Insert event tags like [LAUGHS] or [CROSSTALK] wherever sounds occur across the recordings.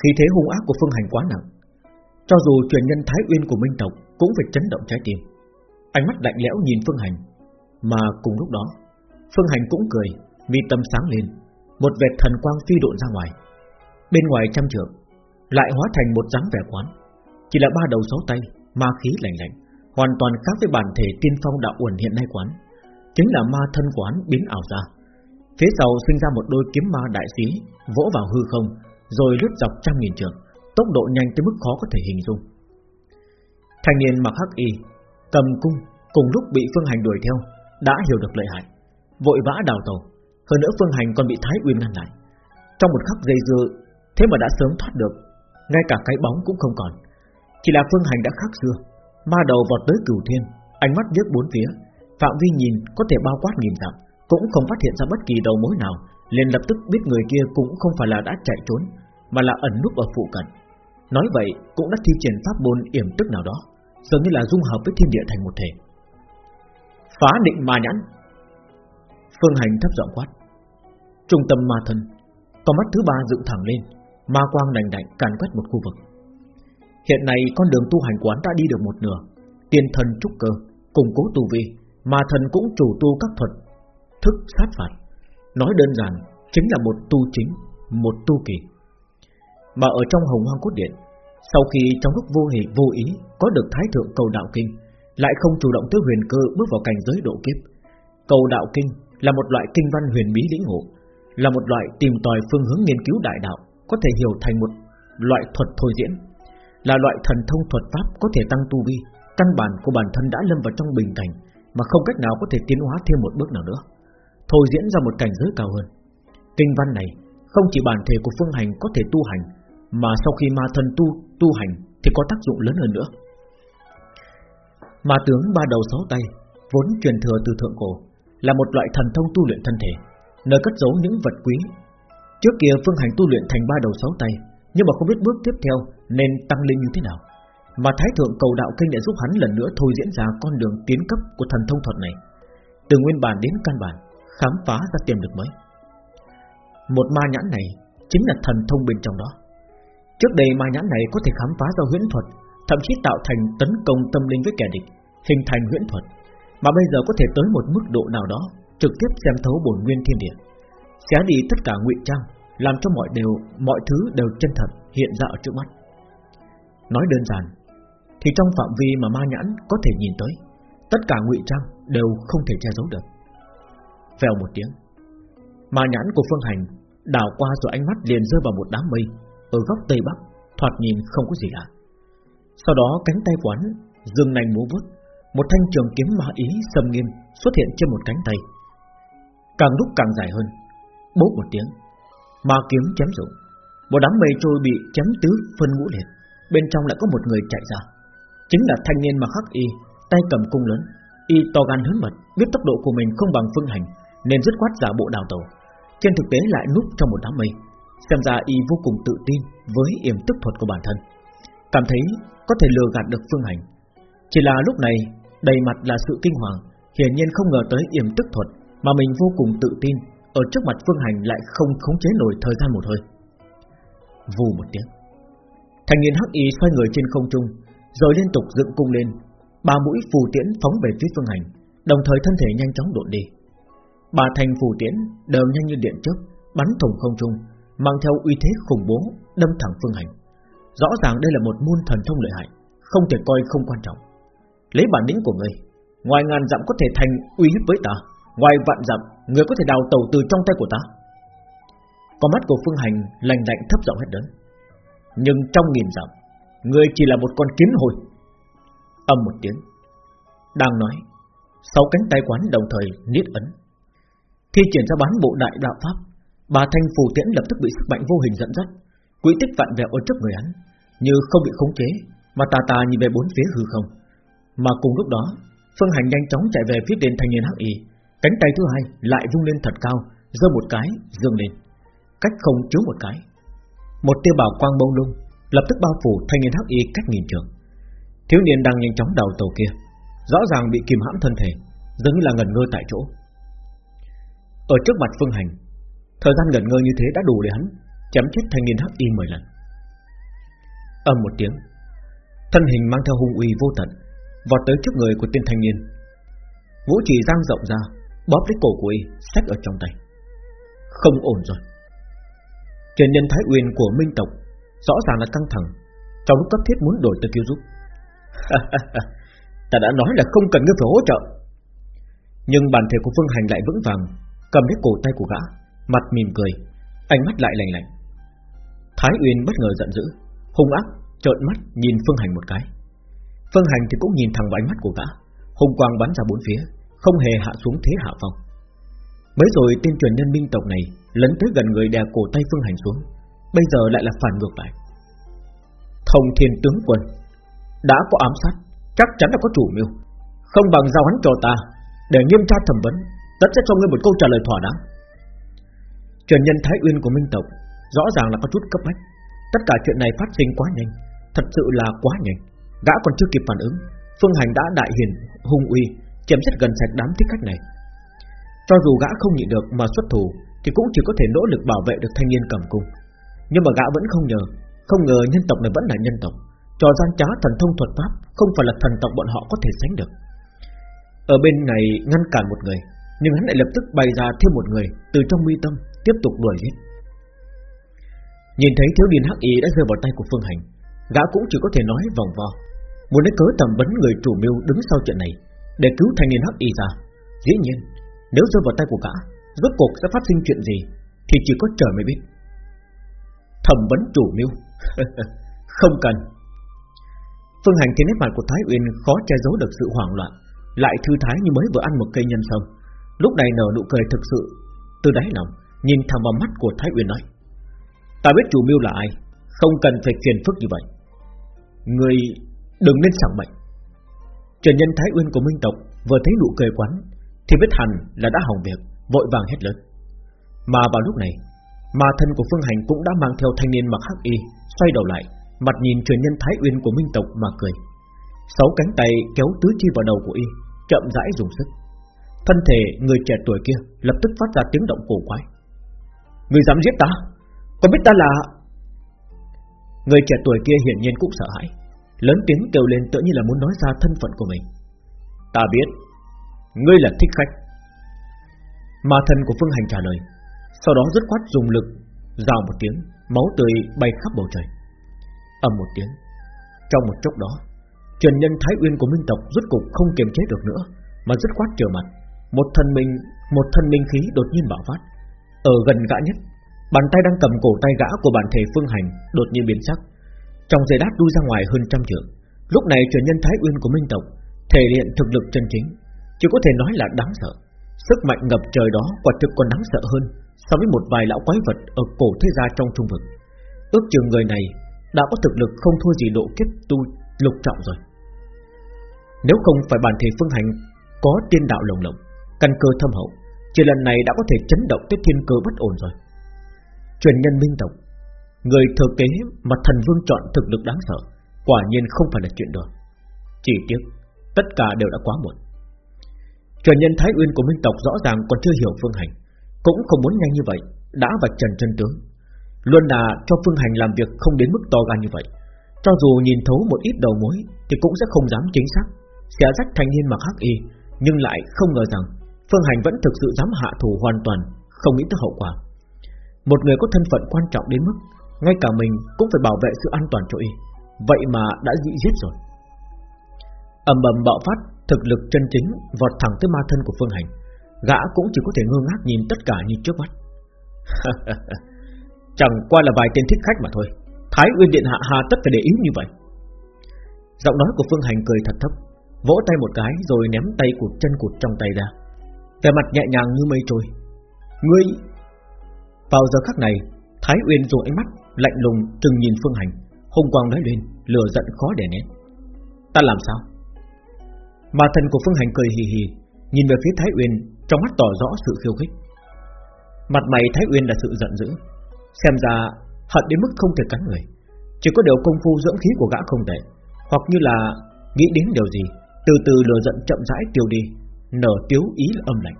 Khi thế hung ác của Phương Hành quá nặng. Cho dù truyền nhân Thái Uyên của Minh Tộc Cũng phải chấn động trái tim. Ánh mắt lạnh lẽo nhìn Phương Hành. Mà cùng lúc đó, Phương Hành cũng cười, Mi tâm sáng lên, Một vệt thần quang phi độn ra ngoài. Bên ngoài trăm trượng, Lại hóa thành một dáng vẻ quán. Chỉ là ba đầu sáu tay, Ma khí lạnh lạnh, Hoàn toàn khác với bản thể tiên phong đạo uẩn hiện nay quán. Chính là ma thân quán biến ảo ra. Phía sau sinh ra một đôi kiếm ma đại sĩ, Vỗ vào hư không rồi lướt dọc trăm nghìn trường Tốc độ nhanh tới mức khó có thể hình dung. Thanh niên mặc hắc y, Cầm cung, cùng lúc bị Phương Hành đuổi theo, Đã hiểu được lợi hại, Vội vã đào tàu. Hơn nữa Phương Hành còn bị Thái Uyên ngăn lại. Trong một khắc dây dưa, Thế mà đã sớm thoát được, Ngay cả cái bóng cũng không còn. Chỉ là Phương Hành đã khác xưa, Ma đầu vọt tới cửu thiên, Ánh mắt liếc bốn phía, Phạm vi nhìn có thể bao quát nghìn dặm, Cũng không phát hiện ra bất kỳ đầu mối nào liền lập tức biết người kia cũng không phải là đã chạy trốn, Mà là ẩn núp ở phụ cận. Nói vậy, cũng đã thi triển pháp môn yểm tức nào đó, Dường như là dung hợp với thiên địa thành một thể. Phá định ma nhãn. Phương hành thấp giọng quát. Trung tâm ma thân. Con mắt thứ ba dựng thẳng lên, Ma quang đành đạnh càn quét một khu vực. Hiện nay con đường tu hành quán đã đi được một nửa. Tiên thần trúc cơ, Củng cố tu vi, Ma thần cũng chủ tu các thuật, Thức sát phạt. Nói đơn giản, chính là một tu chính, Một tu kỳ. Mà ở trong hồng hoang cốt điện, Sau khi trong lúc vô hỷ vô ý Có được thái thượng cầu đạo kinh, Lại không chủ động tới huyền cơ bước vào cảnh giới độ kiếp. Cầu đạo kinh là một loại kinh văn huyền bí lĩnh ngộ Là một loại tìm tòi phương hướng nghiên cứu đại đạo, Có thể hiểu thành một loại thuật thôi diễn, Là loại thần thông thuật pháp có thể tăng tu vi, Căn bản của bản thân đã lâm vào trong bình cảnh, Mà không cách nào có thể tiến hóa thêm một bước nào nữa. Thôi diễn ra một cảnh giới cao hơn. Kinh văn này Không chỉ bản thể của phương hành có thể tu hành, Mà sau khi ma thân tu tu hành Thì có tác dụng lớn hơn nữa. Ma tướng ba đầu sáu tay, Vốn truyền thừa từ thượng cổ, Là một loại thần thông tu luyện thân thể, Nơi cất giấu những vật quý. Trước kia phương hành tu luyện thành ba đầu sáu tay, Nhưng mà không biết bước tiếp theo Nên tăng lên như thế nào. Mà Thái Thượng cầu đạo kinh đã giúp hắn lần nữa thôi diễn ra con đường tiến cấp của thần thông thuật này, Từ nguyên bản đến căn bản. Khám phá ra tiềm lực mới. Một ma nhãn này Chính là thần thông bên trong đó. Trước đây ma nhãn này có thể khám phá ra huyễn thuật, Thậm chí tạo thành tấn công tâm linh với kẻ địch, Hình thành huyễn thuật, Mà bây giờ có thể tới một mức độ nào đó, Trực tiếp xem thấu bổn nguyên thiên địa. Xé đi tất cả ngụy trang, Làm cho mọi đều, mọi thứ đều chân thật Hiện ra ở trước mắt. Nói đơn giản, Thì trong phạm vi mà ma nhãn có thể nhìn tới, Tất cả ngụy trang đều không thể che giấu được. Vèo một tiếng. Mà nhãn của Phương Hành Đảo qua rồi ánh mắt liền rơi vào một đám mây, Ở góc Tây Bắc, Thoạt nhìn không có gì lạ. Sau đó cánh tay quán Dương nành múa vút Một thanh trường kiếm ma ý sầm nghiêm Xuất hiện trên một cánh tay. Càng lúc càng dài hơn, Bốp một tiếng, Ma kiếm chém rụng Một đám mây trôi bị chém tứ phân ngũ liệt, Bên trong lại có một người chạy ra. Chính là thanh niên mặc khắc y Tay cầm cung lớn, Y to gan hớn mật, Biết tốc độ của mình không bằng phương hành nên dứt khoát giả bộ đào tàu Trên thực tế lại núp trong một đám mây. Xem ra y vô cùng tự tin Với yểm tức thuật của bản thân. Cảm thấy có thể lừa gạt được phương hành. Chỉ là lúc này, Đầy mặt là sự kinh hoàng, Hiển nhiên không ngờ tới yểm tức thuật Mà mình vô cùng tự tin Ở trước mặt phương hành lại không khống chế nổi thời gian một hơi. Vù một tiếng. Thành niên hắc y xoay người trên không trung, Rồi liên tục dựng cung lên, Ba mũi phù tiễn phóng về phía phương hành, Đồng thời thân thể nhanh chóng độn đi. Ba thành phù tiễn đều nhanh như điện chớp, Bắn thủng không trung, Mang theo uy thế khủng bố, Đâm thẳng phương hành. Rõ ràng đây là một môn thần thông lợi hại, Không thể coi không quan trọng. Lấy bản lĩnh của ngươi, Ngoài ngàn dặm có thể thành uy hiếp với ta, Ngoài vạn dặm Người có thể đào tàu từ trong tay của ta. Con mắt của phương hành lành lạnh thấp giọng hết đớn Nhưng trong nghìn dặm Người chỉ là một con kiến hồi Âm một tiếng, Đang nói, Sáu cánh tay quán đồng thời niết ấn. Thi triển ra bán bộ đại đạo pháp Bà thanh phù tiễn lập tức bị sức mạnh vô hình dẫn dắt Quỹ tích vặn vẹo ở trước người hắn Như không bị khống chế Mà tà tà nhìn về bốn phía hư không. Mà cùng lúc đó Phương Hành nhanh chóng chạy về phía đền thanh niên hắc y Cánh tay thứ hai lại vung lên thật cao giơ một cái, dương lên. Cách không chiếu một cái. Một tia bảo quang bông lung Lập tức bao phủ thanh niên hắc y cách nghìn trường Thiếu niên đang nhanh chóng đầu tàu kia Rõ ràng bị kìm hãm thân thể Giống như là ngẩn ngơ tại chỗ. Ở trước mặt Phương Hành, Thời gian ngẩn ngơ như thế đã đủ để hắn Chém chết thanh niên hắc y 10 lần. Âm một tiếng, Thân hình mang theo hung uy vô tận, Vọt tới trước người của tên thanh niên. Vũ chỉ giang rộng ra, Bóp lấy cổ của y, Xách ở trong tay. Không ổn rồi. Truyền nhân Thái Uyên của Minh Tộc, Rõ ràng là căng thẳng, Trong lúc cấp thiết muốn đổi tới cứu giúp. [LAUGHS] Ta đã nói là không cần ngươi phải hỗ trợ. Nhưng bản thể của Phương Hành lại vững vàng Cầm lấy cổ tay của gã, Mặt mỉm cười, Ánh mắt lại lạnh lạnh. Thái Uyên bất ngờ giận dữ, Hung ác, trợn mắt nhìn Phương Hành một cái. Phương Hành thì cũng nhìn thẳng vào ánh mắt của gã Hùng quang bắn ra bốn phía, Không hề hạ xuống thế hạ phong. Mới rồi tên truyền nhân minh tộc này Lấn tới gần người đè cổ tay Phương Hành xuống, Bây giờ lại là phản ngược lại. Thông thiên tướng quân, Đã có ám sát, Chắc chắn là có chủ mưu, Không bằng giao hắn cho ta, Để nghiêm tra thẩm vấn. Tất sẽ cho ngươi một câu trả lời thỏa đáng. Truyền nhân Thái Uyên của Minh Tộc Rõ ràng là có chút cấp bách. Tất cả chuyện này phát sinh quá nhanh, Thật sự là quá nhanh. Gã còn chưa kịp phản ứng, Phương Hành đã đại hiền hung uy, Chém rất gần sạch đám thích khách này. Cho dù gã không nhịn được mà xuất thủ, Thì cũng chỉ có thể nỗ lực bảo vệ được thanh niên cầm cung. Nhưng mà gã vẫn không nhờ, Không ngờ nhân tộc này vẫn là nhân tộc. Trò gian trá thần thông thuật pháp Không phải là thần tộc bọn họ có thể sánh được. Ở bên này ngăn cản một người nhưng hắn lại lập tức bày ra thêm một người, Từ trong mi tâm, tiếp tục đuổi giết. Nhìn thấy thiếu niên hắc y đã rơi vào tay của Phương Hành, Gã cũng chỉ có thể nói vòng vo. Muốn lấy cớ tầm vấn người chủ mưu đứng sau chuyện này, Để cứu thanh niên hắc y ra. Dĩ nhiên, Nếu rơi vào tay của gã, Rốt cuộc sẽ phát sinh chuyện gì, Thì chỉ có trời mới biết. Thẩm vấn chủ mưu. [LAUGHS] Không cần. Phương Hành thấy nét mặt của Thái Uyên khó che giấu được sự hoảng loạn, Lại thư thái như mới vừa ăn một cây nhân sâm. Lúc này nở nụ cười thực sự. Từ đáy lòng, Nhìn thẳng vào mắt của Thái Uyên nói, Ta biết chủ mưu là ai, Không cần phải phiền phức như vậy. Người đừng nên sảng bệnh Trần nhân Thái Uyên của Minh Tộc Vừa thấy nụ cười quán, Thì biết hẳn là đã hỏng việc, Vội vàng hết lớn. Mà vào lúc này Mà thân của Phương Hành cũng đã mang theo thanh niên mặc hắc y, Xoay đầu lại, Mặt nhìn truyền nhân Thái Uyên của Minh Tộc mà cười. Sáu cánh tay kéo tứ chi vào đầu của y, Chậm rãi dùng sức. Thân thể người trẻ tuổi kia Lập tức phát ra tiếng động cổ quái. Người dám giết ta? Có biết ta là Người trẻ tuổi kia hiển nhiên cũng sợ hãi, Lớn tiếng kêu lên tự như là muốn nói ra thân phận của mình. Ta biết, Ngươi là thích khách. Ma thần của Phương Hành trả lời, Sau đó dứt khoát dùng lực, Rào một tiếng, Máu tươi bay khắp bầu trời. Ầm một tiếng, Trong một chốc đó, Truyền nhân Thái Uyên của Minh tộc rốt cục không kiềm chế được nữa, Mà dứt khoát trở mặt. Một thân minh Một thân minh khí đột nhiên bạo phát. Ở gần gã nhất Bàn tay đang cầm cổ tay gã của bản thể Phương Hành Đột nhiên biến sắc. Trong giây đát đuôi ra ngoài hơn trăm trượng. Lúc này truyền nhân Thái Uyên của Minh tộc Thể hiện thực lực chân chính. Chỉ có thể nói là đáng sợ. Sức mạnh ngập trời đó quả thực còn đáng sợ hơn So với một vài lão quái vật Ở cổ thế gia trong trung vực. Ước chừng người này đã có thực lực không thua gì độ kiếp tu lục trọng rồi. Nếu không phải bản thể phương hành có tiên đạo lồng lộng, căn cơ thâm hậu, chỉ lần này đã có thể chấn động tới thiên cơ bất ổn rồi. Truyền nhân minh tộc, người thừa kế mà thần vương chọn thực lực đáng sợ, quả nhiên không phải là chuyện đùa. Chỉ tiếc, tất cả đều đã quá muộn. Truyền nhân Thái Uyên của Minh tộc rõ ràng còn chưa hiểu phương hành, cũng không muốn nhanh như vậy, đã vạch trần chân tướng, Luôn là cho Phương Hành làm việc không đến mức to gan như vậy Cho dù nhìn thấu một ít đầu mối Thì cũng sẽ không dám chính xác Sẽ rách thanh niên mặc hắc y Nhưng lại không ngờ rằng Phương Hành vẫn thực sự dám hạ thủ hoàn toàn, Không nghĩ tới hậu quả. Một người có thân phận quan trọng đến mức, Ngay cả mình cũng phải bảo vệ sự an toàn cho y. Vậy mà đã dị giết rồi. Ầm ầm bạo phát, Thực lực chân chính vọt thẳng tới ma thân của Phương Hành. Gã cũng chỉ có thể ngơ ngác nhìn tất cả như trước mắt. [LAUGHS] Chẳng qua là vài tên thích khách mà thôi. Thái Uyên Điện Hạ hà tất phải để ý như vậy. Giọng nói của Phương Hành cười thật thấp, Vỗ tay một cái rồi ném tay cụt chân cụt trong tay ra. Về mặt nhẹ nhàng như mây trôi. Ngươi, Vào giờ khắc này, Thái Uyên dùng ánh mắt lạnh lùng trừng nhìn Phương Hành Hùng quang nói lên, Lửa giận khó để nén. Ta làm sao? Mà thần của Phương Hành cười hì hì, Nhìn về phía Thái Uyên, Trong mắt tỏ rõ sự khiêu khích. Mặt mày Thái Uyên là sự giận dữ. Xem ra, hận đến mức không thể cắn người. Chỉ có điều công phu dưỡng khí của gã không tệ, Hoặc như là nghĩ đến điều gì, Từ từ lừa giận chậm rãi tiêu đi. Nở tiếu ý là âm lạnh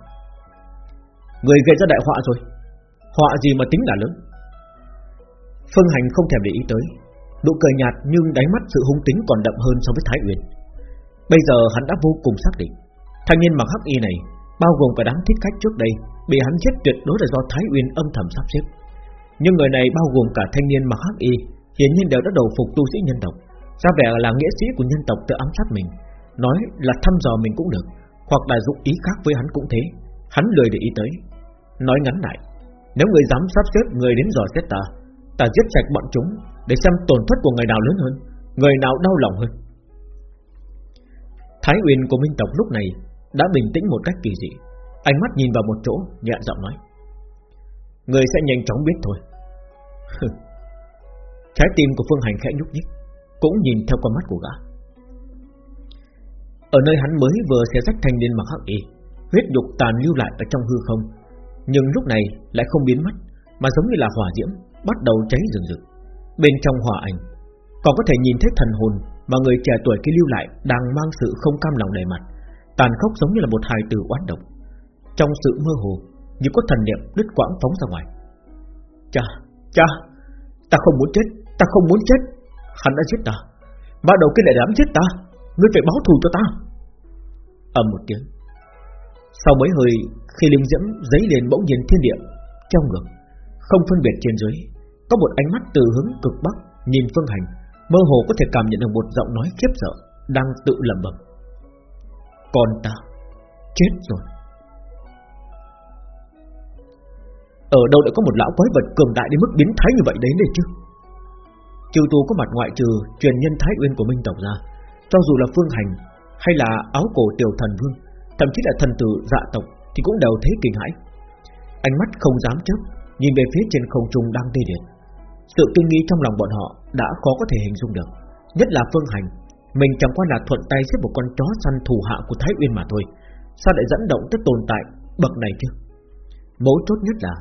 Người gây ra đại họa rồi. Họa gì mà tính là lớn. Phương Hành không thèm để ý tới. Nụ cười nhạt nhưng đáy mắt sự hung tính còn đậm hơn so với Thái Uyên. Bây giờ hắn đã vô cùng xác định. Thanh niên mặc hắc y này, Bao gồm cả đám thích khách trước đây, Bị hắn chết tuyệt đối là do Thái Uyên âm thầm sắp xếp. Nhưng người này bao gồm cả thanh niên mặc hắc y, Hiển nhiên đều đã đầu phục tu sĩ nhân tộc. Ra vẻ là nghĩa sĩ của nhân tộc tự ám sát mình, Nói là thăm dò mình cũng được hoặc là dụng ý khác với hắn cũng thế. Hắn lười để ý tới. Nói ngắn lại, Nếu người dám sắp xếp người đến dò xét ta Ta giết sạch bọn chúng Để xem tổn thất của người nào lớn hơn, Người nào đau lòng hơn. Thái Uyên của Minh Tộc lúc này Đã bình tĩnh một cách kỳ dị. Ánh mắt nhìn vào một chỗ, nhẹ giọng nói. Người sẽ nhanh chóng biết thôi. [LAUGHS] Trái tim của Phương Hành khẽ nhúc nhích, Cũng nhìn theo con mắt của gã. Ở nơi hắn mới vừa xé rách thanh niên mặc hắc y Huyết nhục tàn lưu lại ở trong hư không. Nhưng lúc này lại không biến mất Mà giống như là hỏa diễm Bắt đầu cháy rừng rực. Bên trong hỏa ảnh Còn có thể nhìn thấy thần hồn Mà người trẻ tuổi kia lưu lại Đang mang sự không cam lòng đầy mặt Tàn khốc giống như là một hài tử oán độc. Trong sự mơ hồ Như có thần niệm đứt quãng phóng ra ngoài. Cha, cha Ta không muốn chết, ta không muốn chết. Hắn đã giết ta Mà đầu kia lại dám giết ta. Ngươi phải báo thù cho ta. Ầm một tiếng. Sau mấy hơi Khi linh diễm giấy lên bỗng nhiên thiên địa Treo ngược Không phân biệt trên dưới Có một ánh mắt từ hướng cực bắc Nhìn phương hành Mơ hồ có thể cảm nhận được một giọng nói khiếp sợ Đang tự lẩm bẩm. Con ta Chết rồi. Ở đâu lại có một lão quái vật cường đại đến mức biến thái như vậy đấy đây chứ? Trừ tu có mặt ngoại trừ truyền nhân Thái Uyên của Minh tộc ra, cho dù là Phương Hành hay là áo cổ tiểu thần vương, thậm chí là thần tử dạ tộc thì cũng đều thấy kinh hãi. Ánh mắt không dám chớp, nhìn về phía trên không trung đang tê liệt. Sự kinh nghi trong lòng bọn họ đã khó có thể hình dung được, nhất là Phương Hành, mình chẳng qua là thuận tay giết một con chó săn thù hạ của Thái Uyên mà thôi, sao lại dẫn động tới tồn tại bậc này chứ? Mấu chốt nhất là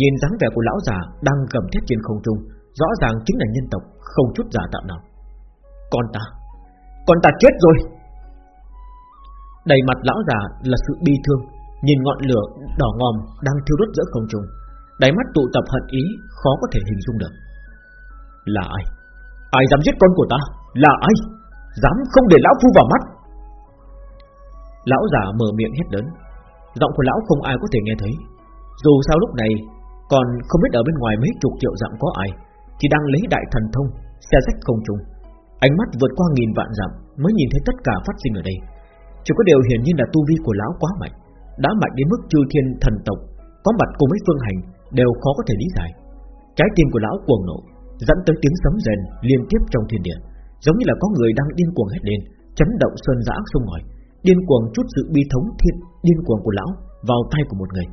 nhìn dáng vẻ của lão già đang gầm thét trên không trung Rõ ràng chính là nhân tộc Không chút giả tạo nào Con ta con ta chết rồi. Đầy mặt lão già là sự bi thương, Nhìn ngọn lửa đỏ ngòm Đang thiêu đốt giữa không trung. Đáy mắt tụ tập hận ý, Khó có thể hình dung được. Là ai? Ai dám giết con của ta? Là ai? Dám không để lão phu vào mắt? Lão già mở miệng hét lớn. Giọng của lão không ai có thể nghe thấy. Dù sao lúc này, Còn không biết ở bên ngoài mấy chục triệu dặm có ai chỉ đang lấy đại thần thông, xe rách không trung ánh mắt vượt qua nghìn vạn dặm mới nhìn thấy tất cả phát sinh ở đây. Chỉ có điều hiển nhiên là tu vi của lão quá mạnh, đã mạnh đến mức chư thiên thần tộc, có mặt cùng với phương hành đều khó có thể lý giải. Trái tim của lão cuồng nộ, dẫn tới tiếng sấm rền liên tiếp trong thiên địa, giống như là có người đang điên cuồng hét lên, chấn động sơn giã sông ngòi điên cuồng chút sự bi thống thiên điên cuồng của lão vào tay của một người.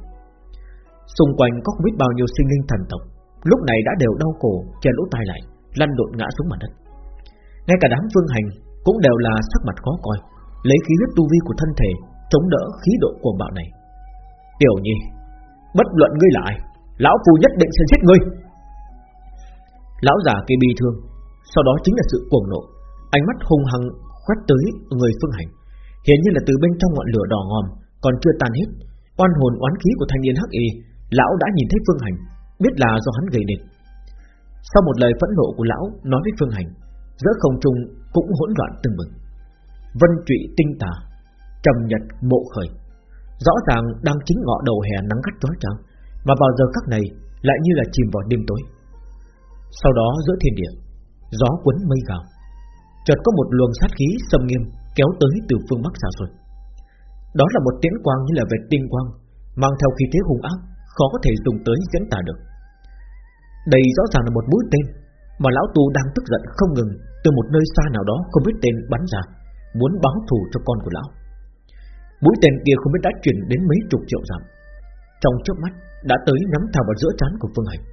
Xung quanh có không biết bao nhiêu sinh linh thần tộc, lúc này đã đều đau cổ che lỗ tai lại, lăn lộn ngã xuống mặt đất ngay cả đám phương hành cũng đều là sắc mặt khó coi lấy khí huyết tu vi của thân thể chống đỡ khí độ cuồng bạo này. Tiểu nhi bất luận ngươi là ai lão phu nhất định sẽ giết ngươi. Lão già kia bi thương sau đó chính là sự cuồng nộ ánh mắt hung hăng quét tới người phương hành. Hiển nhiên là từ bên trong ngọn lửa đỏ ngòm còn chưa tan hết oan hồn oán khí của thanh niên hắc y lão đã nhìn thấy phương hành biết là do hắn gây nên. Sau một lời phẫn nộ của lão nói với Phương Hành, giữa không trung cũng hỗn loạn từng bừng. Vân trụy tinh tà, trầm nhật mộ khởi, rõ ràng đang chính ngọ đầu hè nắng gắt chói chang, mà vào giờ khắc này lại như là chìm vào đêm tối. Sau đó giữa thiên địa, gió cuốn mây gào, chợt có một luồng sát khí sầm nghiêm kéo tới từ phương bắc xa xôi. Đó là một tiễn quang như là vệt tinh quang, mang theo khí thế hung ác, khó có thể dùng tới diễn tả được. Đây rõ ràng là một mũi tên Mà lão tu đang tức giận không ngừng từ một nơi xa nào đó không biết tên bắn ra, Muốn báo thù cho con của lão. Mũi tên kia không biết đã chuyển đến mấy chục triệu dặm. Trong chớp mắt, Đã tới nắm thẳng vào giữa trán của Phương Hành.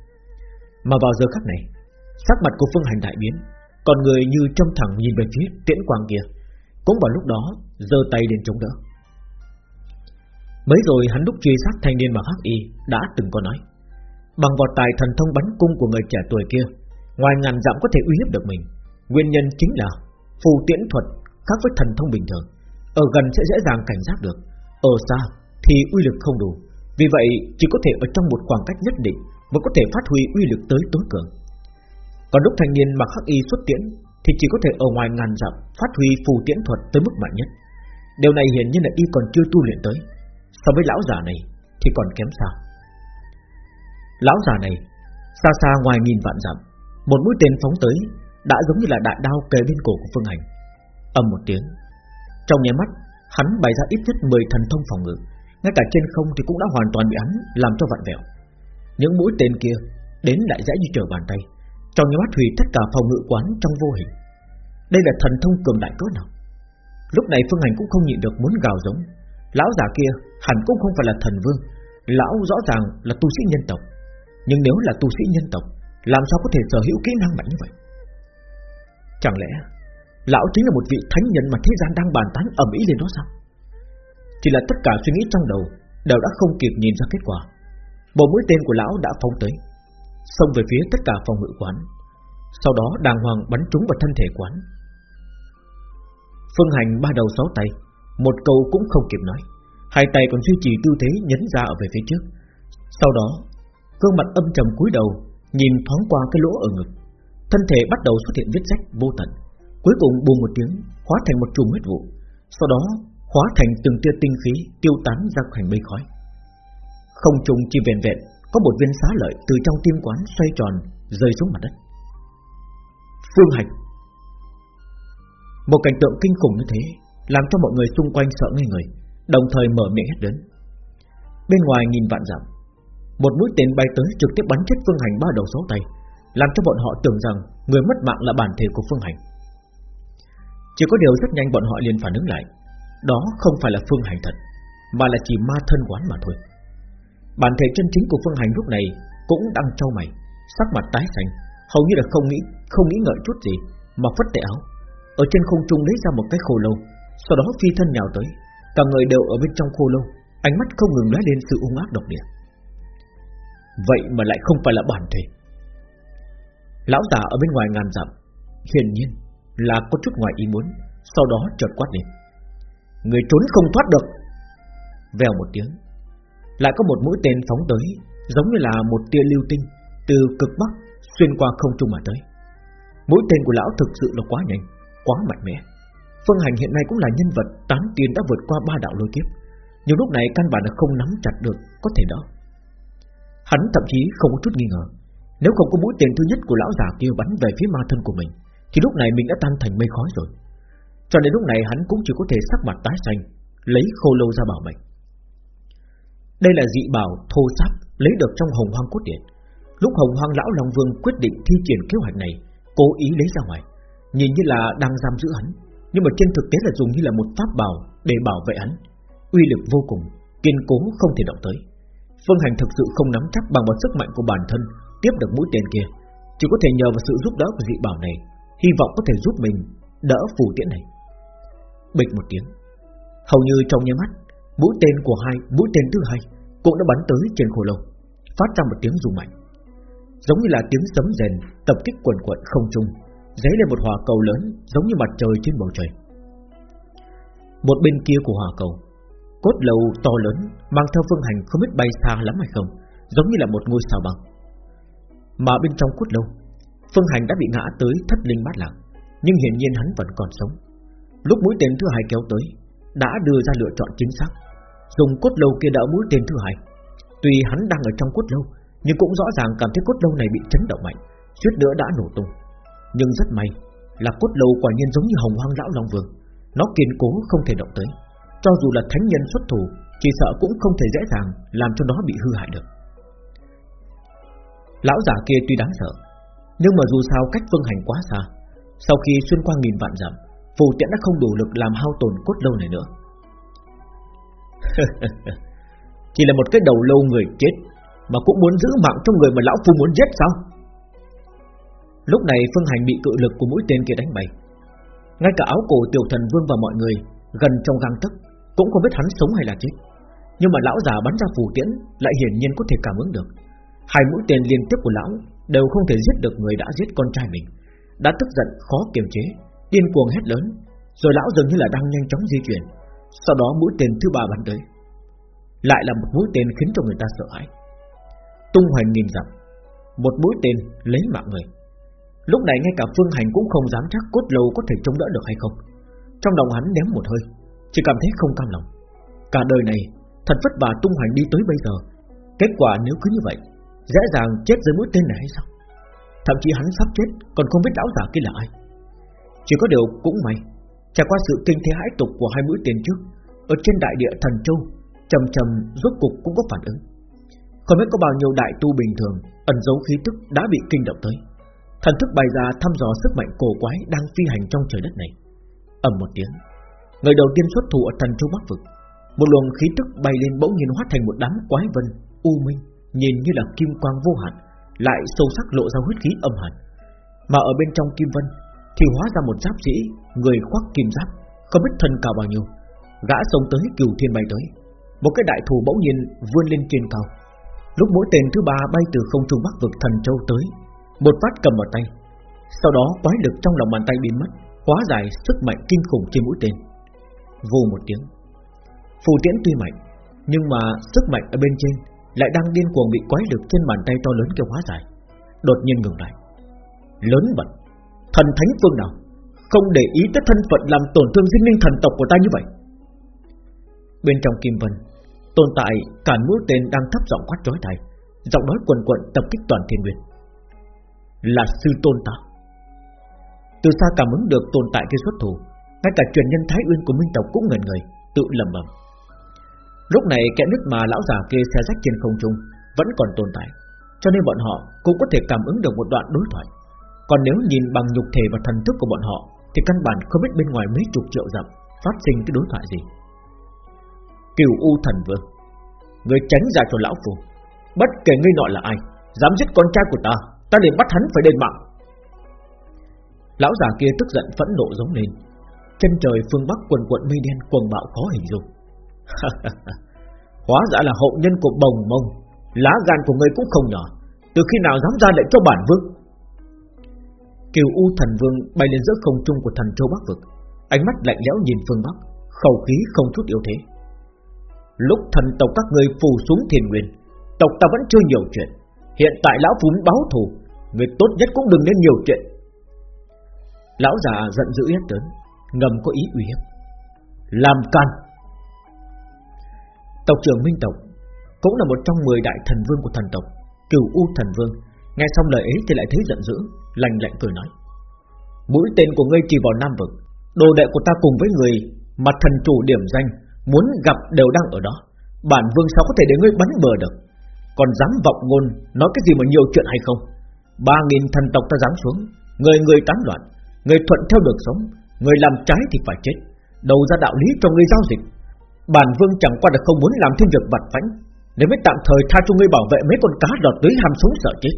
Mà vào giờ khắc này, Sắc mặt của Phương Hành đại biến, Còn người như trong thẳng nhìn về phía tiễn quang kia, Cũng vào lúc đó giơ tay lên chống đỡ. Mấy rồi hắn lúc truy sát thanh niên mặc hắc y Đã từng có nói. Bằng vào tài thần thông bắn cung của người trẻ tuổi kia, Ngoài ngàn dặm có thể uy hiếp được mình. Nguyên nhân chính là Phù tiễn thuật khác với thần thông bình thường. Ở gần sẽ dễ dàng cảnh giác được. Ở xa thì uy lực không đủ. Vì vậy, chỉ có thể ở trong một khoảng cách nhất định Mới có thể phát huy uy lực tới tối cường. Còn lúc thanh niên mặc hắc y xuất tiễn Thì chỉ có thể ở ngoài ngàn dặm Phát huy phù tiễn thuật tới mức mạnh nhất. Điều này hiển nhiên là y còn chưa tu luyện tới. So với lão già này Thì còn kém sao Lão già này, Xa xa ngoài nghìn vạn dặm, Một mũi tên phóng tới đã giống như là đại đao kề bên cổ của Phương Hành. Ầm một tiếng, Trong nháy mắt, Hắn bày ra ít nhất 10 thần thông phòng ngự, Ngay cả trên không thì cũng đã hoàn toàn bị hắn Làm cho vặn vẹo. Những mũi tên kia đến lại dễ như trở bàn tay, Trong nháy mắt hủy tất cả phòng ngự quán trong vô hình. Đây là thần thông cường đại cỡ nào? Lúc này Phương Hành cũng không nhịn được muốn gào giống. Lão già kia hẳn cũng không phải là thần vương, Lão rõ ràng là tu sĩ nhân tộc. Nhưng nếu là tu sĩ nhân tộc, Làm sao có thể sở hữu kỹ năng mạnh như vậy? Chẳng lẽ Lão chính là một vị thánh nhân mà thế gian đang bàn tán ẩm ý lên đó sao? Chỉ là tất cả suy nghĩ trong đầu Đều đã không kịp nhìn ra kết quả. Một mũi tên của lão đã phóng tới, Xông về phía tất cả phòng ngự quán, Sau đó đàng hoàng bắn trúng vào thân thể quán. Phương hành ba đầu sáu tay, Một câu cũng không kịp nói, Hai tay còn duy trì tư thế nhấn ra ở về phía trước. Sau đó, Gương mặt âm trầm cúi đầu Nhìn thoáng qua cái lỗ ở ngực. Thân thể bắt đầu xuất hiện vết rách vô tận, Cuối cùng buông một tiếng, Hóa thành một chùm huyết vụ, Sau đó hóa thành từng tia tinh khí Tiêu tán ra thành mây khói. Không trùng chỉ vẹn vẹn Có một viên xá lợi từ trong tim quán xoay tròn Rơi xuống mặt đất. Phương hành. Một cảnh tượng kinh khủng như thế Làm cho mọi người xung quanh sợ ngây người, Đồng thời mở miệng hét đến. Bên ngoài nhìn vạn dặm, Một mũi tên bay tới trực tiếp bắn chết Phương Hành ba đầu sáu tay. Làm cho bọn họ tưởng rằng Người mất mạng là bản thể của Phương Hành. Chỉ có điều rất nhanh bọn họ liền phản ứng lại. Đó không phải là Phương Hành thật, Mà là chỉ ma thân quán mà thôi. Bản thể chân chính của Phương Hành lúc này Cũng đang trao mày, Sắc mặt tái xanh, Hầu như là không nghĩ không nghĩ ngợi chút gì, Mà phất tay áo, Ở trên không trung lấy ra một cái khô lâu, Sau đó phi thân nhào tới, Cả người đều ở bên trong khô lâu, Ánh mắt không ngừng lóe lên sự ung ác độc địa. Vậy mà lại không phải là bản thể. Lão già ở bên ngoài ngàn dặm, Hiển nhiên là có chút ngoài ý muốn, Sau đó chợt quát lên. Người trốn không thoát được. Vèo một tiếng, Lại có một mũi tên phóng tới, Giống như là một tia lưu tinh Từ cực bắc xuyên qua không trung mà tới. Mũi tên của lão thực sự là quá nhanh, Quá mạnh mẽ. Phương Hành hiện nay cũng là nhân vật tán tiên đã vượt qua ba đạo lôi kiếp. Nhưng lúc này căn bản là không nắm chặt được, Có thể đó. Hắn thậm chí không có chút nghi ngờ. Nếu không có mũi tiền thứ nhất của lão già kia bắn về phía ma thân của mình Thì lúc này mình đã tan thành mây khói rồi. Cho nên lúc này hắn cũng chỉ có thể sắc mặt tái xanh Lấy khô lâu ra bảo mệnh Đây là dị bảo thô sắc Lấy được trong hồng hoang cốt điện. Lúc hồng hoang lão Long Vương quyết định thi triển kế hoạch này Cố ý lấy ra ngoài. Nhìn như là đang giam giữ hắn nhưng mà trên thực tế là dùng như là một pháp bảo để bảo vệ hắn, uy lực vô cùng, kiên cố không thể động tới. Phương Hành thực sự không nắm chắc bằng vào sức mạnh của bản thân tiếp được mũi tên kia, chỉ có thể nhờ vào sự giúp đỡ của dị bảo này, hy vọng có thể giúp mình đỡ phù tiễn này. Bịch một tiếng, hầu như trong nháy mắt, mũi tên của hai, mũi tên thứ hai cũng đã bắn tới trên khổ lông, phát ra một tiếng rung mạnh, giống như là tiếng sấm rền tập kích quần quận không trung dấy lên một hỏa cầu lớn giống như mặt trời trên bầu trời. Một bên kia của hỏa cầu, cốt lầu to lớn mang theo phương hành không biết bay xa lắm hay không, giống như là một ngôi sao băng. Mà bên trong cốt lâu, phương hành đã bị ngã tới thất linh bát lạc, nhưng hiển nhiên hắn vẫn còn sống. Lúc mũi tên thứ hai kéo tới, đã đưa ra lựa chọn chính xác, dùng cốt lâu kia đỡ mũi tên thứ hai. Tuy hắn đang ở trong cốt lâu, nhưng cũng rõ ràng cảm thấy cốt lâu này bị chấn động mạnh, suýt nữa đã nổ tung. Nhưng rất may Là cốt lâu quả nhiên giống như hồng hoang lão Long Vương Nó kiên cố không thể động tới Cho dù là thánh nhân xuất thủ Chỉ sợ cũng không thể dễ dàng Làm cho nó bị hư hại được Lão giả kia tuy đáng sợ, Nhưng mà dù sao cách phương hành quá xa, Sau khi xuyên qua nghìn vạn dặm, Phù tiễn đã không đủ lực làm hao tổn cốt lâu này nữa. [LAUGHS] Chỉ là một cái đầu lâu người chết, Mà cũng muốn giữ mạng trong người mà lão phu muốn giết sao? Lúc này Phương Hành bị cự lực của mũi tên kia đánh bay. Ngay cả áo cổ tiểu thần vương và mọi người, Gần trong gang tấc, Cũng không biết hắn sống hay là chết. Nhưng mà lão già bắn ra phù tiễn Lại hiển nhiên có thể cảm ứng được. Hai mũi tên liên tiếp của lão Đều không thể giết được người đã giết con trai mình. Đã tức giận, khó kiềm chế, Điên cuồng hét lớn. Rồi lão dường như là đang nhanh chóng di chuyển. Sau đó mũi tên thứ ba bắn tới. Lại là một mũi tên khiến cho người ta sợ hãi. Tung hoành nghìn dặm, Một mũi tên lấy mạng người. Lúc này ngay cả Phương Hành cũng không dám chắc cốt lâu có thể chống đỡ được hay không. Trong lòng hắn ném một hơi, Chỉ cảm thấy không cam lòng. Cả đời này, thật vất vả tung hoành đi tới bây giờ. Kết quả nếu cứ như vậy Dễ dàng chết dưới mũi tên này hay sao? Thậm chí hắn sắp chết, Còn không biết lão giả kia là ai. Chỉ có điều cũng may, Trải qua sự kinh thế hãi tục của hai mũi tên trước, Ở trên đại địa thần châu, Trầm trầm rốt cục cũng có phản ứng. Không biết có bao nhiêu đại tu bình thường Ẩn giấu khí tức đã bị kinh động tới. Thần thức bày ra thăm dò sức mạnh cổ quái Đang phi hành trong trời đất này. Ầm một tiếng, Người đầu tiên xuất thủ ở thần châu bắc vực, Một luồng khí tức bay lên bỗng nhiên hóa thành một đám quái vân U minh. Nhìn như là kim quang vô hạn, Lại sâu sắc lộ ra huyết khí âm hàn Mà ở bên trong kim vân Thì hóa ra một giáp sĩ, Người khoác kim giáp, Không biết thân cao bao nhiêu, Gã sống tới cửu thiên bay tới. Một cái đại thù bỗng nhiên vươn lên trên cao. Lúc mũi tên thứ ba bay từ không trung bắc vực thần châu tới, Một phát cầm vào tay. Sau đó quái lực trong lòng bàn tay biến mất, Hóa giải sức mạnh kinh khủng trên mũi tên. Vù một tiếng. Phù tiễn tuy mạnh, Nhưng mà sức mạnh ở bên trên lại đang điên cuồng bị quái lực trên bàn tay to lớn kia hóa giải. Đột nhiên ngừng lại. Lớn bật, Thần thánh phương nào? Không để ý tới thân phận làm tổn thương sinh linh thần tộc của ta như vậy. Bên trong kim vân, Tồn tại cả mũi tên đang thấp giọng quát chói tai, Giọng nói quần quận tập kích toàn thiên nguyên. Là sư tôn ta. Từ xa cảm ứng được tồn tại kia xuất thủ, Ngay cả truyền nhân Thái Uyên của Minh Tộc cũng ngẩn người, Tự lầm bầm Lúc này kẽ nứt mà lão già kia xe rách trên không trung, Vẫn còn tồn tại, Cho nên bọn họ cũng có thể cảm ứng được một đoạn đối thoại. Còn nếu nhìn bằng nhục thể và thần thức của bọn họ, Thì căn bản không biết bên ngoài mấy chục triệu dặm Phát sinh cái đối thoại gì. Kiều U thần vương, Người tránh ra cho lão phù Bất kể ngươi nọ là ai, Dám giết con trai của ta Ta liền bắt hắn phải đền mạng. Lão già kia tức giận phẫn nộ giống lên, Chân trời phương Bắc quần quận mây đen quần bạo khó hình dung. [LAUGHS] Hóa ra là hậu nhân của bồng mông, Lá gan của ngươi cũng không nhỏ. Từ khi nào dám ra lệnh cho bản vương? Kiều U thần vương bay lên giữa không trung của thần châu Bắc vực. Ánh mắt lạnh lẽo nhìn phương Bắc, Khẩu khí không chút yếu thế. Lúc thần tộc các ngươi phù xuống thiền nguyên, Tộc ta vẫn chưa nhiều chuyện. Hiện tại lão phú báo thù, Người tốt nhất cũng đừng nên nhiều chuyện. Lão già giận dữ hết lớn, Ngầm có ý uy hiếp. Làm can Tộc trưởng Minh Tộc Cũng là một trong 10 đại thần vương của thần tộc, Cửu U thần vương. Nghe xong lời ấy thì lại thấy giận dữ Lành lạnh cười nói, Mũi tên của ngươi chỉ vào Nam Vực, Đồ đệ của ta cùng với người Mặt thần chủ điểm danh Muốn gặp đều đang ở đó. Bản vương sao có thể để ngươi bắn bờ được? Còn dám vọng ngôn Nói cái gì mà nhiều chuyện hay không? Ba nghìn thần tộc ta dám xuống, Người người tán loạn, Người thuận theo được sống, Người làm trái thì phải chết. Đầu ra đạo lý cho người giao dịch Bản vương chẳng qua là không muốn làm thêm việc vặt vãnh, Nên mới tạm thời tha cho ngươi bảo vệ mấy con cá đọt tới ham sống sợ chết.